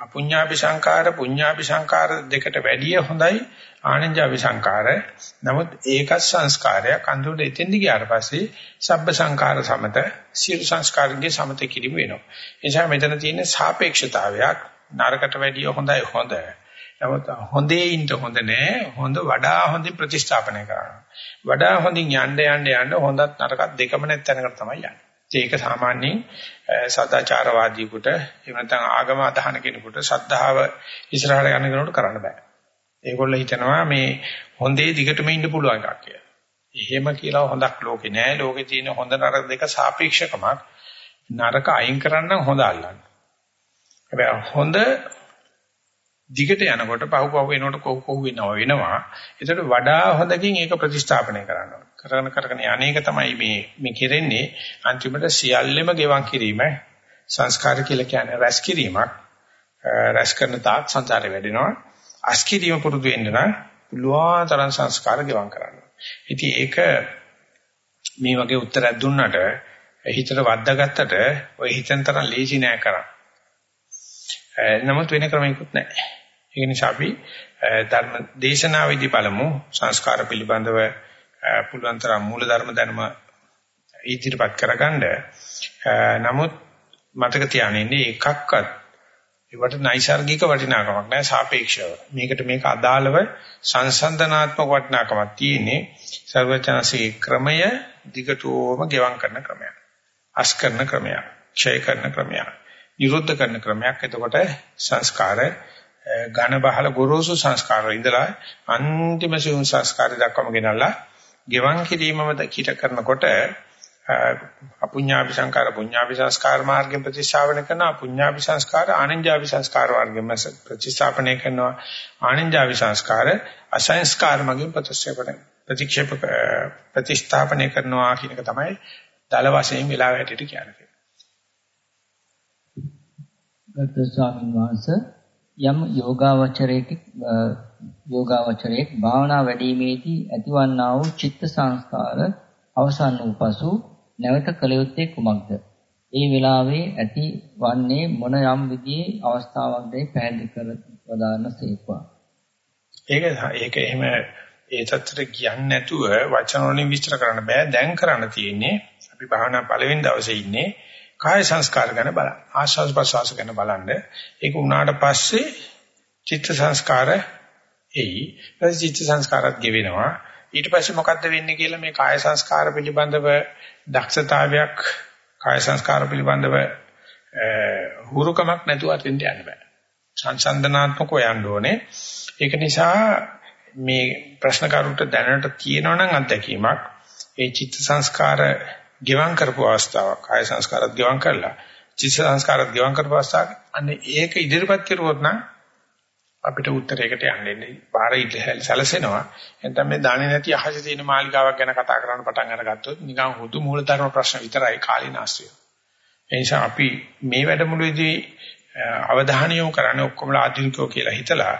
Speaker 1: අපුඤ්ඤාපි සංකාර පුඤ්ඤාපි සංකාර දෙකට වැඩිය හොඳයි ආනන්ජාපි සංකාර. නමුත් ඒක සංස්කාරයක් අන්තිමට එතෙන්දි ගියාට පස්සේ සබ්බ සංකාර සමත සියලු සංස්කාරන්ගේ සමත කිරීම වෙනවා. ඒ නිසා මෙතන තියෙන සාපේක්ෂතාවයක් නරකට වැඩිය හොඳයි හොඳ. නමුත් හොඳේ ඉන්න හොඳ නෑ හොඳ වඩා හොඳින් ප්‍රතිස්ථාපනය කරනවා. වඩා හොඳින් යන්න යන්න යන්න හොඳත් නරකත් දෙකම නැත්ැනකට තමයි යන්නේ. ඒක සාමාන්‍යයෙන් සදාචාරවාදීකට එහෙම නැත්නම් ආගම අදහන කෙනෙකුට ශ්‍රද්ධාව ඉස්සරහට යන කෙනෙකුට කරන්න බෑ. ඒගොල්ලෝ හිතනවා මේ හොඳේ දිගටම ඉන්න පුළුවන් එකක් කියලා. එහෙම කියලා හොඳක් ලෝකේ නෑ. ලෝකේ තියෙන හොඳ නරක දෙක සාපේක්ෂකමක්. නරක අයින් කරන්න හොඳ අල්ලන්න. හැබැයි හොඳ දිගට යනකොට පහු පහු වෙනකොට කොහො කොහො වෙනවා වෙනවා. ඒකට වඩා හොඳකින් ඒක ප්‍රතිස්ථාපනය කරනවා. කරගෙන කරගෙන අනේක තමයි මේ මේ කෙරෙන්නේ අන්තිමට සියල්ලෙම ගෙවන් කිරීම සංස්කාර කියලා කියන්නේ රැස් කිරීමක්. රැස් කරන තාක් සංසාරේ වැඩෙනවා. අස් කිරීම පුරුදු වෙන්න නම් පුළුවන් තරම් සංස්කාර ගෙවන් කරන්න. ඉතින් ඒක මේ වගේ උත්තරයක් දුන්නට හිතට වද්දාගත්තට ඔය හිතෙන් තරම් ලේසි නෑ කරන්න. නමුත් වෙන ක්‍රමයක්වත් නැහැ. ඒ නිසා අපි ධර්ම දේශනාවේදී බලමු සංස්කාර පිළිබඳව පුළුවන් තරම් මූල ධර්ම දැනුම ඉදිරිපත් කරගන්න. නමුත් මතක තියාගන්න ඉන්නේ එකක්වත් ඒවට නයිසાર્ගික වටිනාකමක් නැහැ සාපේක්ෂව. මේකට මේක අදාළව සංසන්දනාත්මක වටිනාකමක් තියෙන්නේ සර්වචනසේ ක්‍රමය දිගටම ගෙවම් කරන ක්‍රමයක්. අස් කරන ක්‍රමයක්. ක්ෂය කරන ක්‍රමයක්. නිරුද්ධ කරන ක්‍රමයක්. එතකොට සංස්කාර ඝන බහල ගොරෝසු සංස්කාර වල ඉඳලා අන්තිම සිවුම් සංස්කාර දක්වාම ගෙනල්ලා ගෙවන් කිරීමම කිට කරනකොට අපුඤ්ඤාපි සංස්කාර පුඤ්ඤාපි සංස්කාර මාර්ගයෙන් ප්‍රතිස්ථාපන කරනවා පුඤ්ඤාපි සංස්කාර ආනන්ජාපි සංස්කාර මාර්ගයෙන් ප්‍රතිස්ථාපනය කරනවා ආනන්ජාපි සංස්කාර අසංස්කාර මාර්ගයෙන් ප්‍රතිස්ථාපන ප්‍රතික්ෂේප ප්‍රතිස්ථාපනය කරනවා කියන එක තමයි දල වශයෙන් වෙලාව හැටියට කියන්නේ.
Speaker 2: ගරු ස්වාමීන් වහන්සේ යම් යෝගාවචරයක යෝගාවචරයේ භාවනා වැඩිීමේදී ඇතිවන්නා වූ චිත්ත සංස්කාර අවසන් වූ පසු නැවත කළ යුත්තේ කුමක්ද? ඒ වෙලාවේ ඇති වන්නේ මොන යම් විදිහේ අවස්ථාවක්ද පැහැදිලි කර ප්‍රදාන සේක්වා.
Speaker 1: ඒක ඒක එහෙම ඒ තත්ත්වයට කියන්නේ නැතුව වචන වලින් විස්තර කරන්න බෑ. දැන් කරන්න තියෙන්නේ අපි භාවනා පළවෙනි දවසේ ඉන්නේ කාය සංස්කාර ගැන බලන්න. ආස්වාද ප්‍රසවාස ගැන බලන්න. ඒක උනාට පස්සේ චිත්ත සංස්කාර එයි. ඊට චිත්ත සංස්කාරات ගෙවෙනවා. ඊට පස්සේ මොකද්ද වෙන්නේ කියලා මේ කාය සංස්කාර පිළිබඳව දක්ෂතාවයක් කාය සංස්කාර පිළිබඳව හුරුකමක් නැතුව අතින්ට යන්න බෑ. සංසන්දනාත්මකව යන්න ඕනේ. ඒක නිසා මේ ප්‍රශ්න කරුට දැනට තියෙනවනම් අත්දැකීමක් ඒ චිත්ත සංස්කාර ගෙවම් කරපු අවස්ථාවක් කාය සංස්කාරත් ගෙවම් කරලා චිත්ත සංස්කාරත් ගෙවම් කරපු අවස්ථාවක් අන්නේ ඒක ඉදිරිපත් කරුවොත් නම් අපිට උත්තරයකට යන්නේ පාර ඉල්ලහැල් සැලසෙනවා. නැත්නම් මේ දාන්නේ නැති අහසේ තියෙන මාලිකාවක් ගැන කතා කරන්න පටන් අරගත්තොත් නිකන් හුදු මූලධර්ම ප්‍රශ්න විතරයි කාලේ නාස්තිය ඒ නිසා අපි මේ වැඩමුළුවේදී අවධානය යොමු කරන්නේ ඔක්කොම ආධුනිකෝ කියලා හිතලා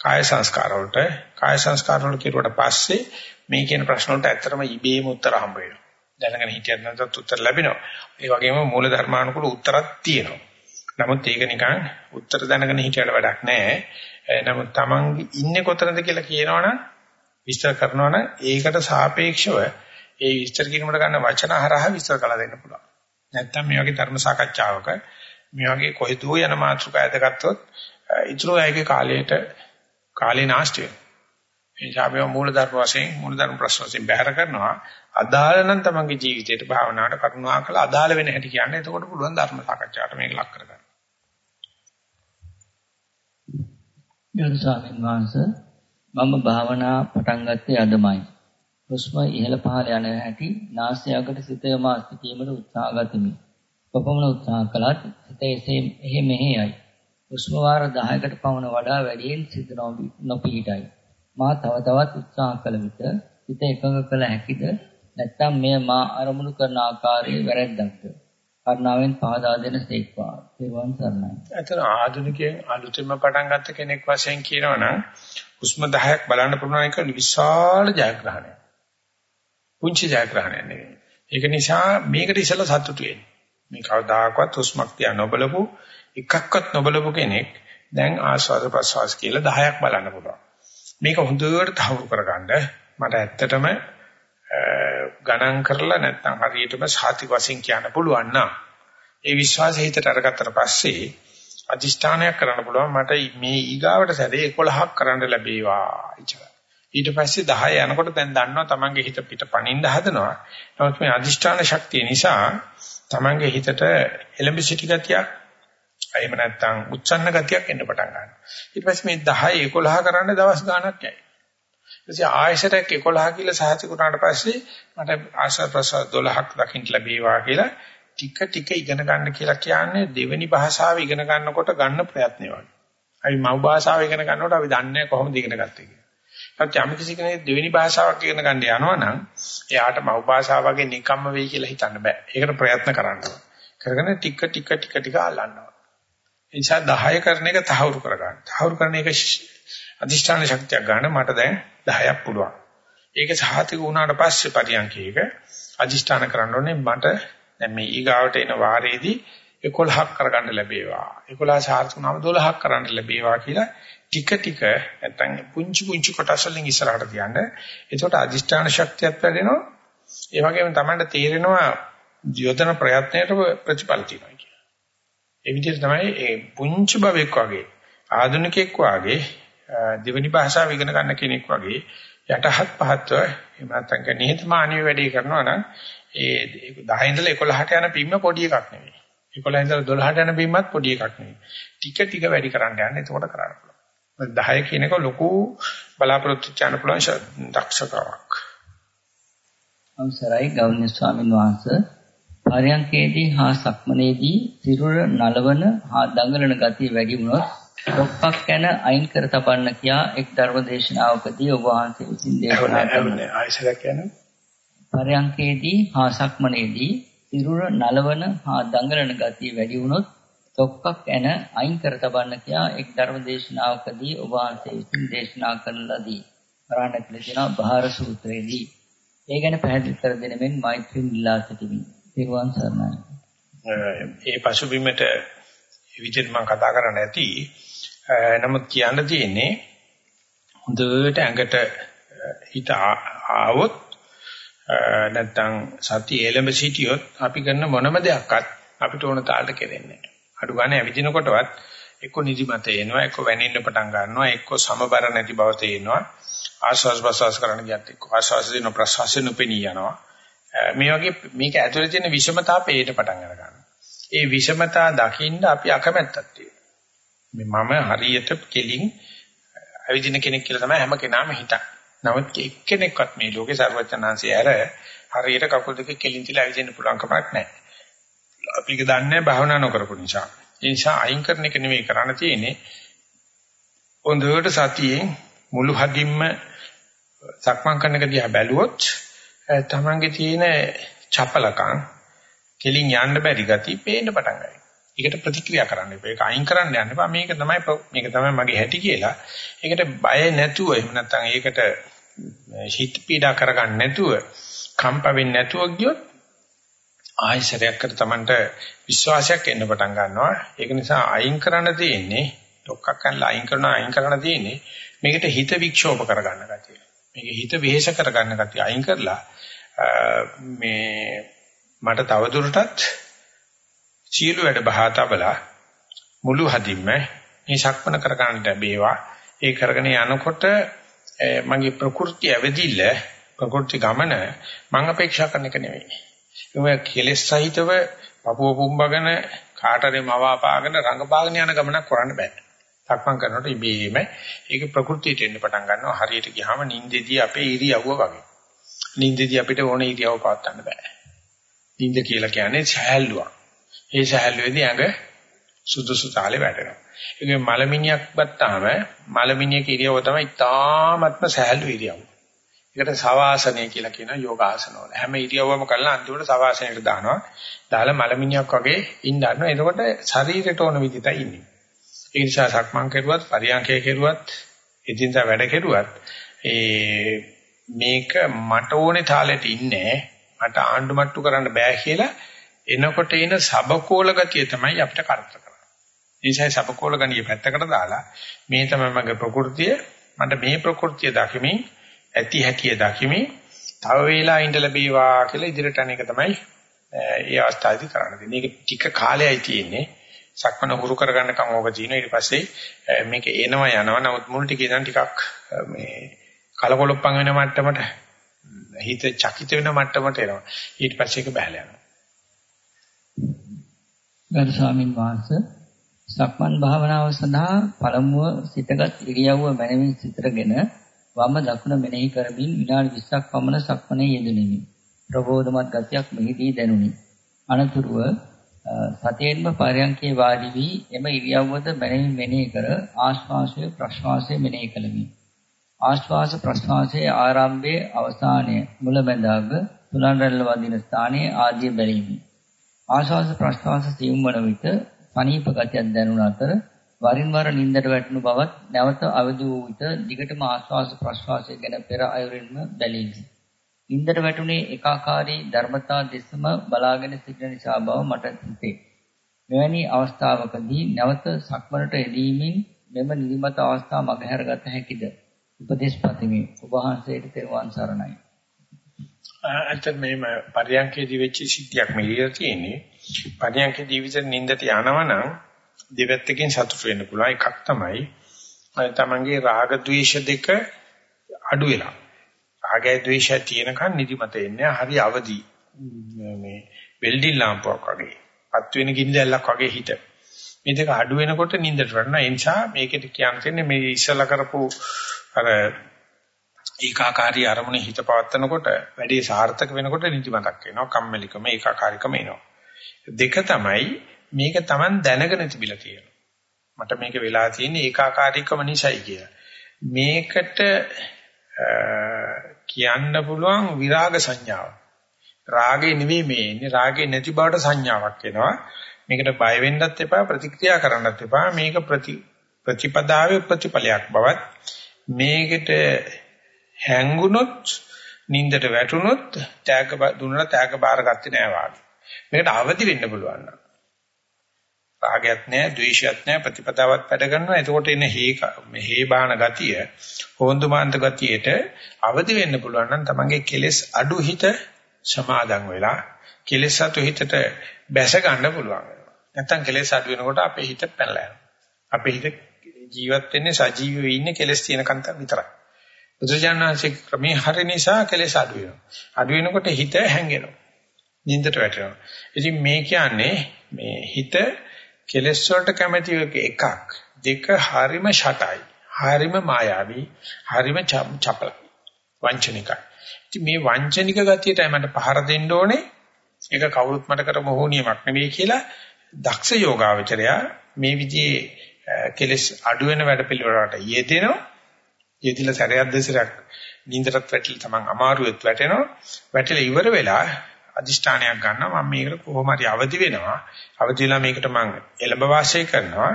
Speaker 1: කාය සංස්කාර වලට කාය සංස්කාර වල කෙරුවට පස්සේ මේ කියන ප්‍රශ්න වලට ඇත්තටම ඉබේම උත්තර හම්බ වෙනවා. දැනගෙන හිටියත් නැත්නම් උත්තර ලැබෙනවා. ඒ වගේම මූල ධර්මානුකූල උත්තරත් තියෙනවා. නමුත් ඒක නිකන් උත්තර දැනගෙන හිටියට වැඩක් නැහැ. නමුත් Taman ඉන්නේ කොතනද කියලා කියනවනම් විස්තර කරනවනම් ඒකට සාපේක්ෂව ඒ විස්තර කිරීමට ගන්න වචන හරහා විස්තර කළ දෙන්න පුළුවන්. නැත්තම් මේ වගේ ධර්ම සාකච්ඡාවක මේ වගේ කොහෙදෝ යන මාතෘකා ඇදගත්තොත් ඉතුරු අයගේ කාලයට කාලේ නාස්ති වෙනවා. ඒ නිසා අපි මූල ධර්ම වශයෙන් මූල ධර්ම ප්‍රශ්න වශයෙන් බැහැර කරනවා. අදාළ නම් තමන්ගේ ජීවිතයට භාවනාවට කරුණාකර අදාළ වෙන හැටි කියන්නේ. එතකොට පුළුවන් ධර්ම සාකච්ඡාවට මේක ලක් කරගන්න.
Speaker 2: ගරු ස්වාමීන් වහන්සේ මම භාවනා පටන් ගත්තේ අදමයි. හුස්ම ඉහළ පහළ යන හැටි නාසයකට සිත යොමා සිටීමට උත්සාහ ගතිමි. කොපමණ උත්සාහ කළත් සිත එසේ එහෙ මෙහෙයයි. හුස්ම වාර 10කට පමණ වඩා වැඩියෙන් සිත නොපිහිටයි. මා තව තවත් උත්සාහ කළ විට සිත එකඟ කළ හැකිද නැත්නම් මෙය මා අරමුණු කරන ආකාරයේ වැරැද්දක්ද කරුණාවෙන් පහදා දෙන සේක්වා පෙරවන් සරණයි.
Speaker 1: එතන ආධුනිකයෙන් අලුතෙන්ම පටන් ගත්ත කෙනෙක් වශයෙන් කියනවනම් හුස්ම 10ක් බලන්න පුළුවන් එක විශාල ජයග්‍රහණයක්. පුංචි ජයග්‍රහණයක් නෙවෙයි. ඒක නිසා මේකට ඉස්සෙල්ලා සතුටු වෙන්න. මේ කවදාකවත් හුස්මක් තියා නොබලපු එකක්වත් නොබලපු කෙනෙක් දැන් ආස්වාද ප්‍රසවාස කියලා 10ක් බලන්න පුළුවන්. මේක හොඳට තහවුරු කරගන්න මට ඇත්තටම ගණන් කරලා නැත්නම් හරියටම සාති වශයෙන් කියන්න පුළුවන් නම් ඒ විශ්වාසය හිතට අරගත්තට පස්සේ අදිෂ්ඨානයක් කරන්න පුළුවන් මට මේ ඊගාවට සැරේ 11ක් කරන්න ලැබේවා ඉච්චා. ඊට පස්සේ 10 යනකොට දැන් දන්නවා තමන්ගේ හිත පිට පනින්න හදනවා. නමුත් මේ අදිෂ්ඨාන ශක්තිය නිසා තමන්ගේ හිතට එලඹ සිටි ගතියක් එහෙම නැත්නම් උච්චන්න ගතියක් එන්න පටන් ගන්නවා. ඊට පස්සේ මේ 10 11 කරන්න දවස් ගාණක් යයි. ඊටසේ ආයශරයක් 11 කියලා සහතික වුණාට පස්සේ මට ආශා ප්‍රසාර 12ක් දකින්න ලැබේවා කියලා ටික ටික ඉගෙන ගන්න කියලා කියන්නේ දෙවෙනි භාෂාව ඉගෙන ගන්නකොට ගන්න ප්‍රයත්නය වගේ. අපි මව් භාෂාව ඉගෙන ගන්නකොට අපි දන්නේ කොහොමද ඉගෙන ගත්තේ කියලා. ඒත් යම් කිසි කෙනෙක් දෙවෙනි භාෂාවක් ඉගෙන ගන්න යනවා නම් එයාට මව් භාෂාව වගේ නිකම්ම වෙයි කියලා හිතන්න බෑ. ඒකට ප්‍රයත්න කරන්න ඕන. කරගෙන ටික ටික ටික ටික අල්ලන්නවා. ඒ නිසා 10 කරන එක තහවුරු කරගන්න. තහවුරු කරන එක අධිෂ්ඨාන ශක්තියක් ගන්න මට දැන් 10ක් පුළුවන්. ඒක සහතික වුණාට පස්සේ පරියන්කේක අධිෂ්ඨාන කරන්න ඕනේ මට දැන් මේ ඊගාවට එන වාරයේදී 11ක් කරගන්න ලැබේවා. 11 සාර්ථක වුණාම 12ක් කරන්න ලැබේවා කියලා ටික ටික නැත්තම් පුංචි පුංචි කොටස් වලින් ඉස්සරහට තියන්න. එතකොට අධිෂ්ඨාන ශක්තියත් වැඩෙනවා. ඒ වගේම තමයි තේරෙනවා යොදන ප්‍රයත්නයට ප්‍රතිඵල තියෙනවා කියලා. ඒ විදිහට තමයි ඒ පුංචි බවෙක් වගේ ආධුනිකෙක් වගේ දෙවෙනි භාෂාව ඉගෙන ගන්න කෙනෙක් වගේ යටහත් පහත්ව එහෙම නැත්නම් නිහතමානීව වැඩේ කරනවා නම් ඒ 10 ඉඳලා 11ට යන පිම්ම පොඩි එකක් නෙවෙයි. 11 ඉඳලා 12ට යන පිම්මත් පොඩි එකක් නෙවෙයි. ටික ටික වැඩි කරන්න යන්න එතකොට කරන්න පුළුවන්. 10 කියන එක ලොකු බලාපොරොත්තු වෙන්න පුළුවන් දක්ෂතාවක්.
Speaker 2: අවසරයි ගෞරවනීය ස්වාමීන් වහන්සේ පරයන්කේදී හා සක්මනේදී සිරුර නලවන හා දඟලන ගතිය වැඩි වුණොත් ඩොක්පක් ගැන අයින් කර තබන්න කියා එක් ධර්මදේශනාවකදී ඔබ වහන්සේ විසින් දේශනා කළා.
Speaker 1: ආයසරක් කියන්නේ
Speaker 2: පරයන්කේදී හා සක්මනේදී සිරුර නලවන හා දඟලන ගතිය වැඩි වුණොත් ඩොක්පක් ගැන අයින් කර තබන්න කියා එක් ධර්මදේශනාවකදී ඔබ වහන්සේ විසින් දේශනා කළ ලදී. වරණ පිළිදෙනා බහාර සූත්‍රයේදී ඒ ගැන පැහැදිලි කර දෙන මෙන් මෛත්‍රී නිලා සිටිමි. පිරුවන් සරණයි.
Speaker 1: ඒ පසුබිමට විදිහට මම කතා කරන්න ඇති නමුත් කියන්න තියෙන්නේ හොඳට ඇඟට හිත ආවොත් නැත්තම් සතිය එළඹ සිටියොත් අපි කරන මොනම දෙයක්වත් අපිට ඕන තාලට කෙරෙන්නේ නැහැ. අඩු ගන්න ඇවිදිනකොටවත් එක්ක නිදිමත එනවා, එක්ක වැනින්න පටන් ගන්නවා, එක්ක සමබර නැති බව තේරෙනවා. ආශ්වාස ප්‍රශ්වාස කරන්න ගියත් එක්ක ආශ්වාස දින ප්‍රශ්වාස නොපෙනී යනවා. මේ වගේ මේක ඇතුලේ තියෙන විෂමතා පේට පටන් ගන්නවා. ඒ විෂමතා දකින්න අපි අකමැත්තක් තියෙනවා. මේ මම හරියට කෙලින් අවිදින කෙනෙක් කියලා තමයි හැම කෙනාම හිතන්නේ. නමුත් එක්කෙනෙක්වත් මේ ලෝකේ ਸਰවඥාන්සේ ඇර හරියට කකුල් දෙක කෙලින් තියලා අවිදින්න පුළුවන් කමක් නැහැ. අපි ඒක දන්නේ භාවනා නොකරපු නිසා. ඒ නිසා අයින් කරන එක නෙමෙයි කරන්න තියෙන්නේ. හොඳට සතියෙන් මුළු හදින්ම සක්මන් කරන එක දිහා බැලුවොත් තමන්ගේ තියෙන චපලකම් කෙලින් යන්න බැරි ගතිය පේන්න පටන් ගන්නවා. ඒකට ප්‍රතික්‍රියා කරන්න එපා. ඒක අයින් කරන්න යන්න එපා. මේක තමයි මේක තමයි මගේ හැටි කියලා. ඒකට බය නැතුව එහෙම නැත්නම් ඒකට හිත පීඩා කරගන්න නැතුව කම්ප වෙන්නේ නැතුව ගියොත් ආයශරයක් කර තමන්ට විශ්වාසයක් එන්න පටන් ගන්නවා. ඒක නිසා අයින් කරන්න තියෙන්නේ ඩොක්කක් කනලා අයින් කරනවා අයින් කරන්න තියෙන්නේ මේකට හිත වික්ෂෝප කරගන්න ගැතිය. මේක හිත වෙහෙස කරගන්න ගැතිය අයින් කරලා මේ මට තවදුරටත් සීල වැඩ බහා තබලා මුළු හදින්ම මේ සක්මන කර ගන්න ලැබේවා. ඒ කරගෙන යනකොට මගේ ප්‍රകൃති ඇවදිල්ල ප්‍රകൃති ගමන මම අපේක්ෂා කරන එක නෙවෙයි. ඒක කෙලෙස් සහිතව පපුව පුම්බගෙන කාටරේ මවාපාගෙන රංගපාගෙන යන ගමනක් කරන්න බෑ. සක්මන් කරනකොට ඉබේම ඒක ප්‍රകൃතියට එන්න පටන් ගන්නවා. හරියට ගියාම නිින්දෙදී අපේ ඉරියව්ව වගේ. නිින්දෙදී අපිට ඕන ඉරියව්ව පවත් ගන්න බෑ. නිින්ද කියලා කියන්නේ සහැල්ලුවක්. ඒ සහැල්ලුවේදී ඇඟ සුදුසු තාලේ වැටෙනවා. ඒකේ මලමිනියක් බත්තාම මලමිනියක ඉරියව්ව තමයි තාමත්ම සහැල්ලු ඉරියව්ව. ඒකට සවාසනය කියලා කියන යෝගාසනවල. හැම ඉරියව්වම කළා අන්තිමට සවාසනයට දානවා. දාලා මලමිනියක් වගේ ඉන්න ගන්නවා. එතකොට ශරීරයට ඕන විදිහටයි ඉන්නේ. ඒ නිසා සක්මන් කෙරුවත්, පරියන්කය කෙරුවත්, එදිනදා වැඩ කෙරුවත් ඒ මේක මට ඕනේ තාලෙට ඉන්නේ මට ආණ්ඩු මට්ටු කරන්න බෑ කියලා එනකොට එන සබකෝල ගතිය තමයි අපිට කරදර කරන්නේ. ඒ නිසා සබකෝල ගණිය පැත්තකට දාලා මේ තමයි මගේ ප්‍රകൃතිය මට මේ ප්‍රകൃතිය දකිමින් ඇති හැකිය දකිමින් තව වේලා ඉඳ ලැබේවා කියලා ඉදිරියට අනේක තමයි ඒ අවස්ථාවේදී කරන්නේ. මේක ටික කාලයයි තියෙන්නේ. සක්මන හුරු කරගන්න කම ඕක තියෙනවා. ඊට පස්සේ මේක එනවා යනවා. නමුත් මුල් ටිකේ ඉඳන් ටිකක් මේ කලකොලොප්පන් වෙන මට්ටමට හිත චකිත වෙන මට්ටමට එනවා. ඊට පස්සේ ඒක බහැලා යනවා.
Speaker 2: ගරු ස්වාමින් වහන්සේ සක්මන් භාවනාව සඳහා පළමුව සිතගත් ඉරියව්ව මනමින් සිතරගෙන වම දකුණ මෙනෙහි කරමින් විනාඩි 20ක් පමණ සක්මනේ යෙදුණෙමි. ප්‍රබෝධමත් ගතියක් මෙහිදී දැනුනි. අනතුරුව සතියෙන්ම පරයන්කේ වාඩි වී එම ඉරියව්වද මනමින් මෙනෙහි කර ආශ්වාසය ප්‍රශ්වාසය මෙනෙහි කළෙමි. ආශ්වාස ප්‍රශ්වාසයේ ආරම්භයේ අවසානයේ මුලැමැදාග තුලන් රැල්ල වදින ස්ථානයේ ආදී බැලීමි. ආශ්වාස ප්‍රශ්වාස සියුම් වන විට සනීප ගතියක් දැනුන අතර වරින් වර නිින්දට වැටෙනු බවත් නැවත අවදි වූ විට දිගටම ආශ්වාස ප්‍රශ්වාසය ගැන පෙර අයුරින්ම බැලීමි. නිින්දට වැටුනේ ඒකාකාරී ධර්මතා දෙසම බලාගෙන සිටින නිසා බව මට හිතේ. මෙවැනි අවස්ථාවකදී නැවත සක්මනට යෙදීමෙන් මෙම නිදිමත අවස්ථාව මගහැරගත හැකිද? උපදේශ පතමි. ඔබ වහන්සේට තෙරුවන් සරණයි.
Speaker 1: අන්තර මේම පරියන්කේදී වෙච්ච සිද්ධියක් මෙලිය තියෙන්නේ. පරියන්කේදී විතර නිින්දට යනවනම් දෙපැත්තකින් සතුට වෙන්න පුළුවන්. එකක් තමයි තමන්ගේ රාග ద్వේෂ දෙක අඩු වෙලා. රාගය ద్వේෂය තියෙනකන් නිදිමත එන්නේ හරි අවදි. මේ වෙල්ඩින් ලාම්පුවක් වගේ. පත් වෙන ගින්දැල්ලක් වගේ හිත. මේ දෙක අඩු වෙනකොට නිින්දට වැටෙනවා. ඒ නිසා මේකෙට කියන්නේ මේ ඉස්සලා කරපු අර ඒකාකාරී අරමුණේ හිත පවත්නකොට වැඩි සාර්ථක වෙනකොට නිදිමතක් එනවා. කම්මැලිකම ඒකාකාරීකම එනවා. දෙක තමයි මේක Taman දැනගෙන තිබිලා තියෙනවා. මට මේක වෙලා තියෙන්නේ ඒකාකාරීකම නිසායි කියලා. මේකට කියන්න පුළුවන් විරාග සංඥාව. රාගේ නෙවෙයි මේ ඉන්නේ රාගේ නැති බවට සංඥාවක් එනවා. මේකට බය වෙන්නත් එපා ප්‍රතික්‍රියා කරන්නත් එපා. මේක ප්‍රති ප්‍රතිපදාවේ ප්‍රතිඵලයක් බවත් මේකට හැංගුනොත් නින්දට වැටුනොත් තෑග දුන්නලා තෑග බාරගත්තේ නෑ වාගේ. මේකට අවදි වෙන්න පුළුවන් නම් රාගයක් නැහැ, ද්වේෂයක් නැහැ, ප්‍රතිපදාවක් වැඩ කරනවා. එතකොට එන හේ හේ බාන ගතිය, හොඳුමාන්ත ගතියට අවදි වෙන්න පුළුවන් නම් තමන්ගේ කෙලෙස් අඩු හිත සමාදන් වෙලා කෙලෙස් අතු හිතට බැස ගන්න පුළුවන්. නැත්තම් කෙලෙස් අඩු වෙනකොට අපේ හිත පැනලා යනවා. අපේ හිත ජීවත් වෙන්නේ සජීවීව ඉන්නේ කෙලෙස් තියෙනකන් විතරයි. බුදුජානනාංශේ ක්‍රමේ හරි නිසා කෙලෙස් අඩු වෙනවා. අඩු වෙනකොට හිත හැංගෙනවා. නින්දට වැටෙනවා. ඉතින් මේ කියන්නේ මේ හිත කෙලෙස් වලට කැමැති එකක්. දෙක හරිම ෂටයි. හරිම මායාවී. හරිම චපලයි වංචනිකයි. ඉතින් මේ වංචනික ගතියටයි මට පහර දෙන්න ඕනේ. ඒක කවුරුත් මට කර මොහොනියමක් නෙවෙයි කියලා දක්ෂ යෝගාවචරයා මේ විදිහේ කෙලෙස් අඩු වෙන වැඩ පිළිවෙලකට යෙදෙනවා. යෙදිලා සැරයක් දෙසරක් නින්දටත් වැටිලා තමන් අමාරුවෙත් වැටෙනවා. වැටිලා ඉවර වෙලා අදිෂ්ඨානයක් ගන්නවා. මම මේකට කොහොම හරි අවදි වෙනවා. අවදි වෙලා මේකට මම එළඹ වාසය කරනවා.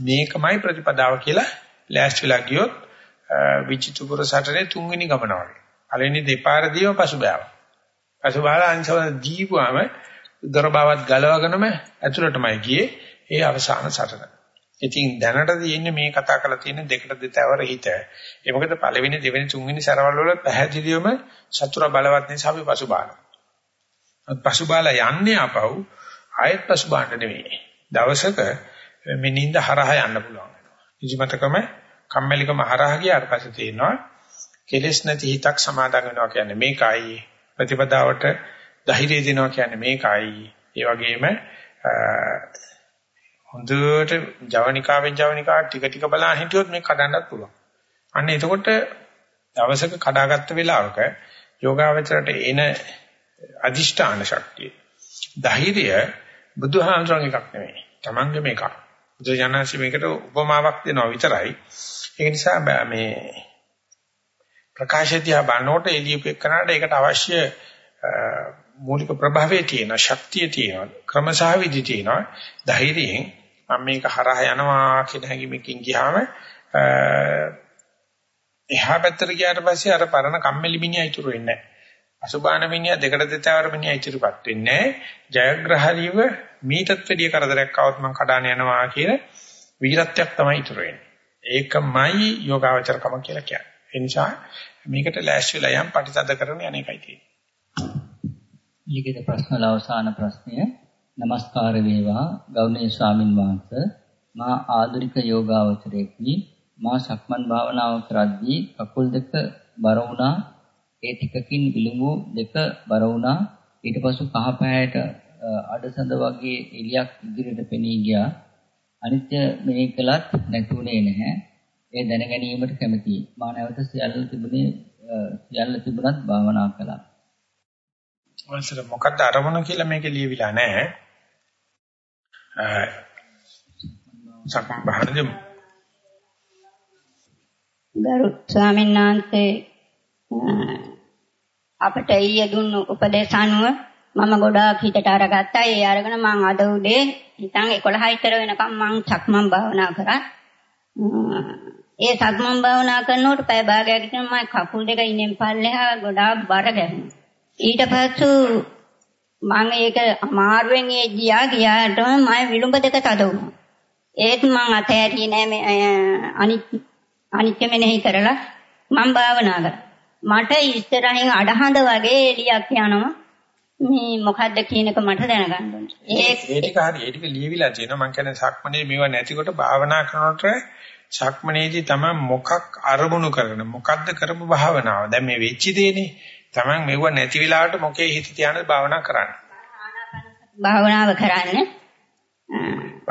Speaker 1: මේකමයි ප්‍රතිපදාව කියලා ලෑස්තිලා ගියොත් විචිතුපුර සටනේ තුන්වෙනි ගමන වගේ. පළවෙනි දෙපාර දීම පසුබෑව පසුබාල අංශව දීපුවාම දරබවත් ගලවගෙනම ඇතුළටමයි ගියේ ඒ අවසාන සටන. ඉතින් දැනට තියෙන්නේ මේ කතා කරලා තියෙන දෙකට දෙතවර හිත. ඒ මොකද පළවෙනි දෙවෙනි තුන්වෙනි සරවල් වල පැහැදිලිවම සතුර බලවත් නිසා අපි පසුබානවා. පසුබාලා යන්නේ ආපහු ආයෙත් පසුබාන්න නෙවෙයි. දවසක මේ නිින්ද හරහා යන්න පුළුවන් වෙනවා. නිදිමතකම කම්මැලිකම හරහා ගියාට පස්සේ තේනවා කෙලෙස් නැති හිතක් සමාදන් වෙනවා කියන්නේ මේකයි. ප්‍රතිපදාවට ධෛර්යය දෙනවා කියන්නේ මේකයි. ඒ වගේම හොඳට ජවනිකාවෙන් ජවනිකාට ටික ටික බලන් හිටියොත් මේක කඩන්නත් පුළුවන්. අන්න එතකොට දවසක කඩාගත්ත වෙලාවක යෝගාවචරයට එන අදිෂ්ඨාන ශක්තිය ධෛර්යය බුදුහාමරන් එකක් නෙමෙයි. Tamange මේකක්. බුදුජානසී මේකට උපමාවක් දෙනවා විතරයි. ඒ නිසා මේ ප්‍රකාශය දිහා බලනකොට එළියක එක්කනට ඒකට අවශ්‍ය මූලික ප්‍රභාවයේ තියෙන ශක්තිය තියෙන ක්‍රමසහ විදි තියෙන ධෛර්යයෙන් මම මේක හරහා යනවා කියන හැඟීමකින් ගියාම එහා පැත්තට ගියාට පස්සේ අර පරණ කම්මැලි මිනිහා ඉතුරු වෙන්නේ නැහැ. අසුබාන මිනිහා දෙකට දෙතාවර මිනිහා ඉතිරිපත් වෙන්නේ ජයග්‍රහරීව මීටත් වැඩිය කරදරයක් આવත් මං කඩාන යනවා කියලා වීරත්වයක් තමයි ඉතුරු වෙන්නේ. ඒකමයි යෝගාවචරකම කියලා කියන්නේ. ඒ නිසා මේකට ලෑස්ති වෙලා යම් ප්‍රතිතද කරන අනේකයි තියෙන්නේ.
Speaker 2: ඊගිට ප්‍රශ්නල අවසාන ප්‍රශ්නය. নমස්කාර වේවා ගෞණීය ස්වාමින් වහන්සේ මා ආධුනික යෝගාවචරයේදී මා සක්මන් භාවනාව කරද්දී කකුල් දෙක බර වුණා ඒ ටිකකින් විලුඹු දෙක බර වුණා. ඊට පසු කහ පැහැයට අඩසඳ වගේ එලියක් ඉදිරියට පෙනී ගියා. අනිත්‍ය මෙහි කළත් නැතුනේ නැහැ. ඒ දැන ගැනීමට කැමතියි. මා නැවත සියල්ල තිබුණේ සියල්ල තිබුණත් භාවනා කළා.
Speaker 1: ඔයසර මොකක්ද අරමුණ කියලා මේකේ ලියවිලා නැහැ. සක්මන් භාවනාවේ
Speaker 4: ගරු ස්වාමීන් වහන්සේ අපට ඊයේ දුන්නු උපදේශ අනුව මම ගොඩාක් හිතට අරගත්තා. ඒ අරගෙන මං අද උදේ හිතන් 11 විතර වෙනකම් මං සක්මන් භාවනා කරා. ඒ සක්මන් භාවනා කරනකොට පැය භාගයක් විතර මම කකුල් දෙක ඉනෙන් පල්ලෙහා ගොඩාක් බර ගැහුණා. ඊට පස්සු මම ඒක අමාරුවෙන් ඒ ගියා ගියාට මම විලුඹ දෙක තද වුණා. ඒත් මං අතෑරියේ නෑ මේ අනිත් අනිත්‍ය මෙනෙහි කරලා මම භාවනා කරා. මට ඉස්සරහින් අඩහඳ වගේ එළියක් යනවා. මේ මොකද්ද කියන එක මට දැනගන්න ඕනේ.
Speaker 1: ඒ ටික හරි ඒ ටික ලියවිලා තියෙනවා. මම කියන්නේ සක්මනේ මේවා නැතිකොට භාවනා කරනකොට සක්මනේදී තමයි මොකක් අරමුණු කරන මොකද්ද කරපු භාවනාව. දැන් මේ වෙච්ච දේනේ. Taman මෙව නැති වෙලාවට මොකේ හිත තියාන භාවනා කරන්න.
Speaker 4: භාවනාව කරන්න.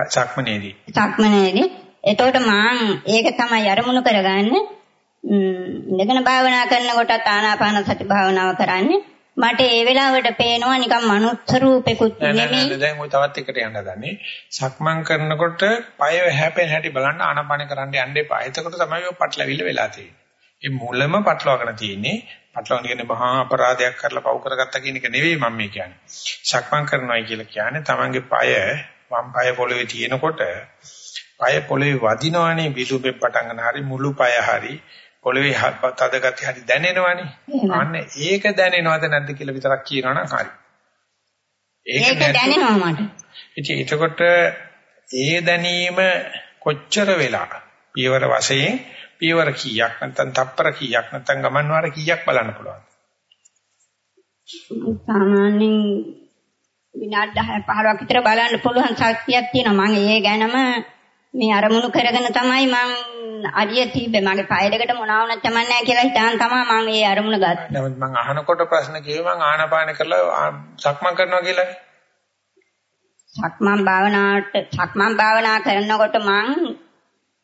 Speaker 1: සක්මනේදී.
Speaker 4: සක්මනේදී. එතකොට මාන් ඒක තමයි අරමුණු කරගන්නේ. ඉඳගෙන භාවනා කරනකොටත් ආනාපාන සති භාවනාව කරන්නේ. මට ඒ වෙලාවට පේනවා නිකන් මනුස්ස රූපෙකුත් නෙමෙයි.
Speaker 1: දැන් ඔය තවත් එකට යන්න හදන්නේ සක්මන් කරනකොට පය හැපෙන හැටි බලන්න ආනාපාන කරන්න යන්න එපා. එතකොට තමයි ඔය පටලවිල්ල වෙලා තියෙන්නේ. ඒ මුලම පටලවාගෙන තියෙන්නේ. පටලවන කියන්නේ මහා අපරාධයක් කරලා පව් කරගත්තා කියන එක නෙවෙයි මම මේ කියන්නේ. සක්මන් කරනවායි කියලා කියන්නේ තමන්ගේ පය වම් පය පොළවේ තියෙනකොට පය පොළවේ වදිනවනේ විලුඹේ පටන් ගන්න හරි මුළු පය හරි පොළවේ තද ගතිය හරි දැනෙනවනේ. අන්න ඒක දැනෙනවද නැද්ද කියලා විතරක් කියනවනම් හරි.
Speaker 4: ඒක දැනෙනවා මට.
Speaker 1: ඉතින් එතකොට ඒ දැනීම කොච්චර වෙලා පියවර වශයෙන් පියවර කීයක් නැත්නම් තප්පර කීයක් නැත්නම් ගමන් වාර කීයක් බලන්න පුළුවන්.
Speaker 4: සාමාන්‍යයෙන් විනාඩි 10 15ක් විතර බලන්න පුළුවන් ශක්තියක් තියෙනවා. මම ඒ ගැනම මේ අරමුණු කරගෙන තමයි මං අඩිය තිබ්බේ. මගේ පය දෙකට මොනවා වුණත් කමක් නැහැ කියලා හිතාන් තමයි මං මේ අරමුණ ගත්තේ.
Speaker 1: නමුත් මං අහනකොට ප්‍රශ්න කිව්වේ මං ආනාපාන කරලා සක්මන් කරනවා කියලා.
Speaker 4: සක්මන් භාවනාවට සක්මන් භාවනා කරනකොට මං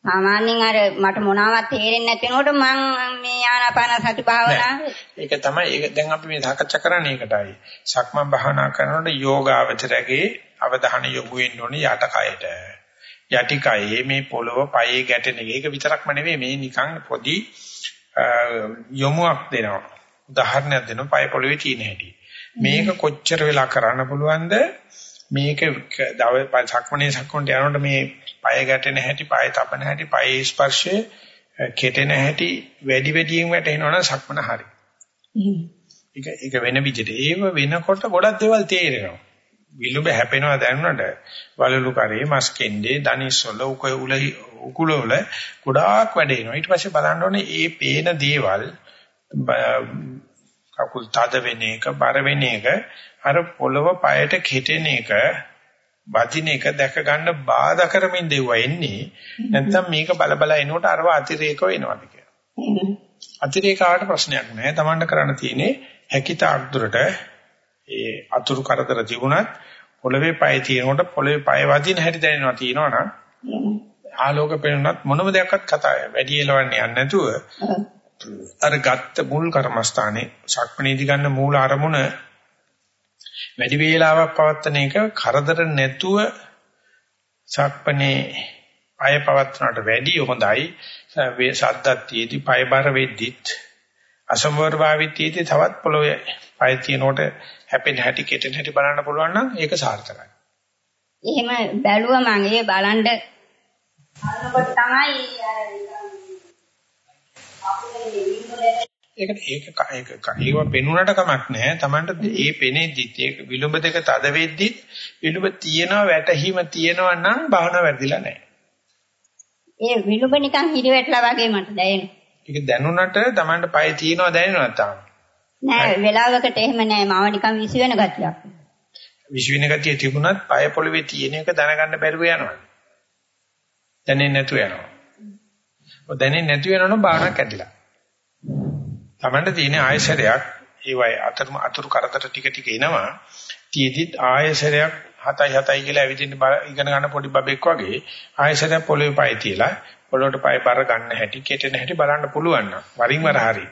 Speaker 4: සාමාන්‍යයෙන් අර මට මොනවත් තේරෙන්නේ නැති වෙනකොට මං මේ ආනාපාන සති භාවනාව
Speaker 1: ඒක තමයි ඒක දැන් අපි මේ සාකච්ඡා කරන්නේ ඒකටයි. සක්මන් භාවනා කරනකොට යෝගාවචරයේ අවධානය යොමු වෙන්න ඕනේ යට කයට. යටිකයේ මේ පොළව පයේ ගැටෙන එක. ඒක විතරක්ම නෙවෙයි මේ නිකන් පොඩි යොමුක් දෙනවා. උදාහරණයක් දෙනවා පය පොළවේ තියෙන හැටි. මේක කොච්චර වෙලා කරන්න පුළුවන්ද? මේක දව සක්මණේ සක්මණට යනකොට මේ පය ගැටෙන හැටි, පය තපන හැටි, පයේ ස්පර්ශය කෙටෙන හැටි වැඩි වැඩියෙන් වැටෙනවනම් සක්මණ හරි. ඒක ඒක වෙන විදිහට. ඒව වෙනකොට ගොඩක් දේවල් තේරෙනවා. විලුඹ හැපෙනවා දැනුණට වලලු කරේ මස් කෙන්ඩේ දනිස්වල උක උල උකුල වල ගොඩාක් වැඩ එනවා ඊට පස්සේ බලන්න ඕනේ මේ පේන දේවල් කකුල් තද වෙන එක බර වෙන එක අර පොළව පයට කෙටෙන එක වදින එක දැක ගන්න බාධා කරමින් දෙවුවා එන්නේ නැත්නම් මේක බල බල එනකොට අරව අතිරේක වෙනවද කියලා. අතිරේකාවට ප්‍රශ්නයක් නැහැ. Tamanට කරන්න තියෙන්නේ හැකිතාක් දුරට ඒ අතුරු කරදර තිබුණත් පොළවේ පය තියෙනකොට පොළවේ පය වදින හැටි දැනෙනවා තියෙනවනම් ආලෝක පෙනුනත් මොනම දෙයක්වත් කතා වැඩි එලවන්නේ නැතුව අර. ගත්ත මුල් කර්මස්ථානේ සක්මණේදි ගන්න මූල අරමුණ වැඩි වේලාවක් පවත්තන එක කරදර නැතුව සක්මණේ පය පවත්වනට වැඩි හොඳයි. වේ සද්දත්තියේදී පය බර වෙද්දිත් අසමවර භාවිතයේදී තවත් පොළොවේ පය තියනකොට හැපෙන හැටි කෙටෙන හැටි බලන්න පුළුවන් නම් ඒක සාර්ථකයි.
Speaker 4: එහෙම බැලුවා මම ඒ බලන්න අරනකොට තමයි
Speaker 1: ඒකට ඒක ඒක ඒව පෙනුනට කමක් නැහැ. Tamanට ඒ පෙනේදිත් ඒක විලුඹ දෙක තද වෙද්දිත් විලුඹ තියෙනවා වැටහිම තියෙනවා නම් භාවනාව වැඩිලා නැහැ.
Speaker 4: ඒ විලුඹ නිකන් හිරිවැටලා වගේ මට දැනෙනවා.
Speaker 1: ඒක දැනුණට Tamanට පය තියෙනවා දැනෙනවා තාම.
Speaker 4: නෑ වෙලාවකට එහෙම නෑ මම නිකන් විසි වෙන ගතියක්.
Speaker 1: විසි වෙන ගතිය තිබුණත් පය පොළවේ තියෙන එක දැනගන්න බැරුව යනවා. දැනෙන්නේ නැතුව යනවා. ඔය දැනෙන්නේ නැතුව යනවනම් බාහනක් ඇදිලා. Tamanට තියෙන ආයශරයක් ඒ වගේ අතුරු අතුරු කරදර ටික ටික එනවා. තියදිත් ආයශරයක් 7යි 7යි කියලා ඇවිදින්න ඉගෙන ගන්න පොඩි බබෙක් වගේ ආයශරයක් පොළවේ පය තියලා පොළොවට පය බර ගන්න හැටි කෙටෙන හැටි බලන්න පුළුවන් නම් වරින් වර හරි.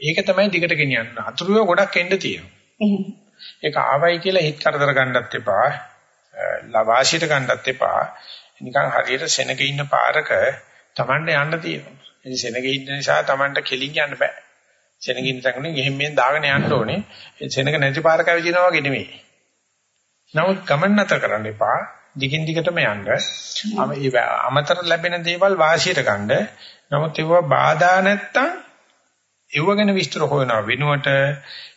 Speaker 1: ඒක තමයි දිගට ගෙනියන්න. අතුරුව ගොඩක් එන්න තියෙනවා. ඒක ආවයි කියලා හිත කරදර ගන්නත් එපා. ලවාසියට ගන්නත් එපා. නිකන් හරියට සෙනග ඉන්න පාරක Tamande යන්න තියෙනවා. ඉතින් සෙනග ඉන්න නිසා Tamande කෙලින් යන්න බෑ. සෙනග ඉන්න තැනකින් ගෙහින් මෙන් දාගෙන යන්න ඕනේ. ඒ සෙනග නැති පාරක ඇවිදිනවා වගේ නෙමෙයි. නමුත් ගමන් නැතර කරන්න එපා. දිගින් දිගටම යන්න. අමතර ලැබෙන දේවල් වාසියට ගන්න. නමුත් ඒවා බාධා නැත්තම් ඒව ගැන විස්තර හොයනවා වෙනුවට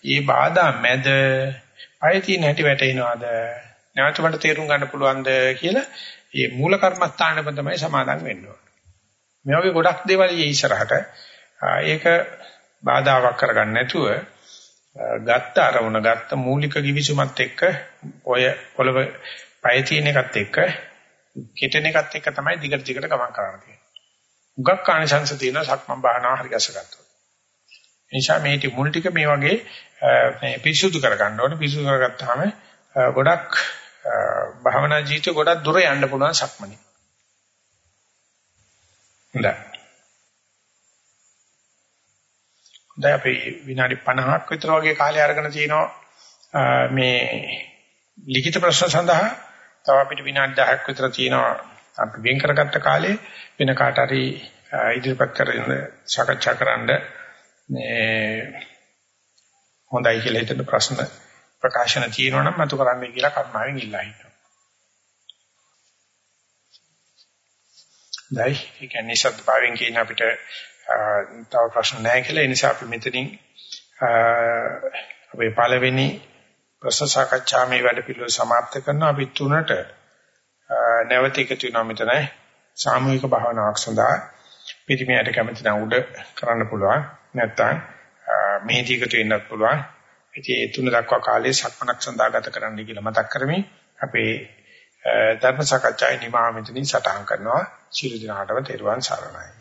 Speaker 1: ඒ බාධා මැද අය තියෙන හැටි වැටෙනවද නැවත මට තේරුම් ගන්න පුළුවන්ද කියලා මේ මූල කර්මස්ථානෙම තමයි සමාදන් වෙන්න ඕනේ. මේ වගේ ගොඩක් දේවල් ඊ ඉස්සරහට ඒක බාධාවක් කරගන්න නැතුව ගත්ත අරමුණ ගත්ත මූලික givisුමත් එක්ක ඔය පොළව පය තියෙන එකත් එක්ක කෙටෙන එකත් එක්ක තමයි දිගට දිගට ගමන් කරන්න තියෙන්නේ. උගක් කාණිසංශ තියෙන සක්මන් බාහනාව හරි ගැසගත්තා. නිසා මේ ටි මුල් ටික මේ වගේ මේ පිරිසුදු කරගන්න ඕනේ. පිරිසුදු කරගත්තාම ගොඩක් භාවනා ජීවිතේ ගොඩක් දුර යන්න පුළුවන් සක්මනේ. හොඳයි. දැන් අපි විනාඩි 50ක් විතර වගේ කාලය අරගෙන තිනවා මේ ලිඛිත ප්‍රශ්න සඳහා තව අපිට විනාඩි 10ක් විතර තියෙනවා අපි වෙන් කරගත්ත කාලේ වෙන කාට හරි ඉදිරිපත් කරගෙන සාකච්ඡා කරන්න මේ හොඳයි කියලා හිතන ප්‍රශ්න ප්‍රකාශන තියෙනවා නම් මතු කරන්නයි කියලා කර්මාවෙන් ඉල්ලා හිටිනවා. දැයි ඒ කියන්නේ සත්‍භාවයෙන් කියන අපිට තව ප්‍රශ්න නැහැ කියලා ඒ නිසා අපි මෙතනින් අපේ පළවෙනි ප්‍රශ්න සාකච්ඡා මේ වැඩ පිළිවෙල સમાપ્ત කරනවා අපි තුනට නැවත එකතු වෙනවා මෙතන සාමූහික භාවනාවක් සඳහා පිටිමියට කැමති නම් උඩ කරන්න පුළුවන් නැත්නම් මේදී එකතු වෙන්නත් පුළුවන්. ඉතින් ඒ තුන දක්වා කාලේ සක්මනක් සඳහා ගත කරන්න කියලා මතක් කරමින් අපේ ධර්ම සාකච්ඡාවේ නිමා මෙතනින් සටහන් කරනවා. සියලු දෙනාටම තෙරුවන් සරණයි.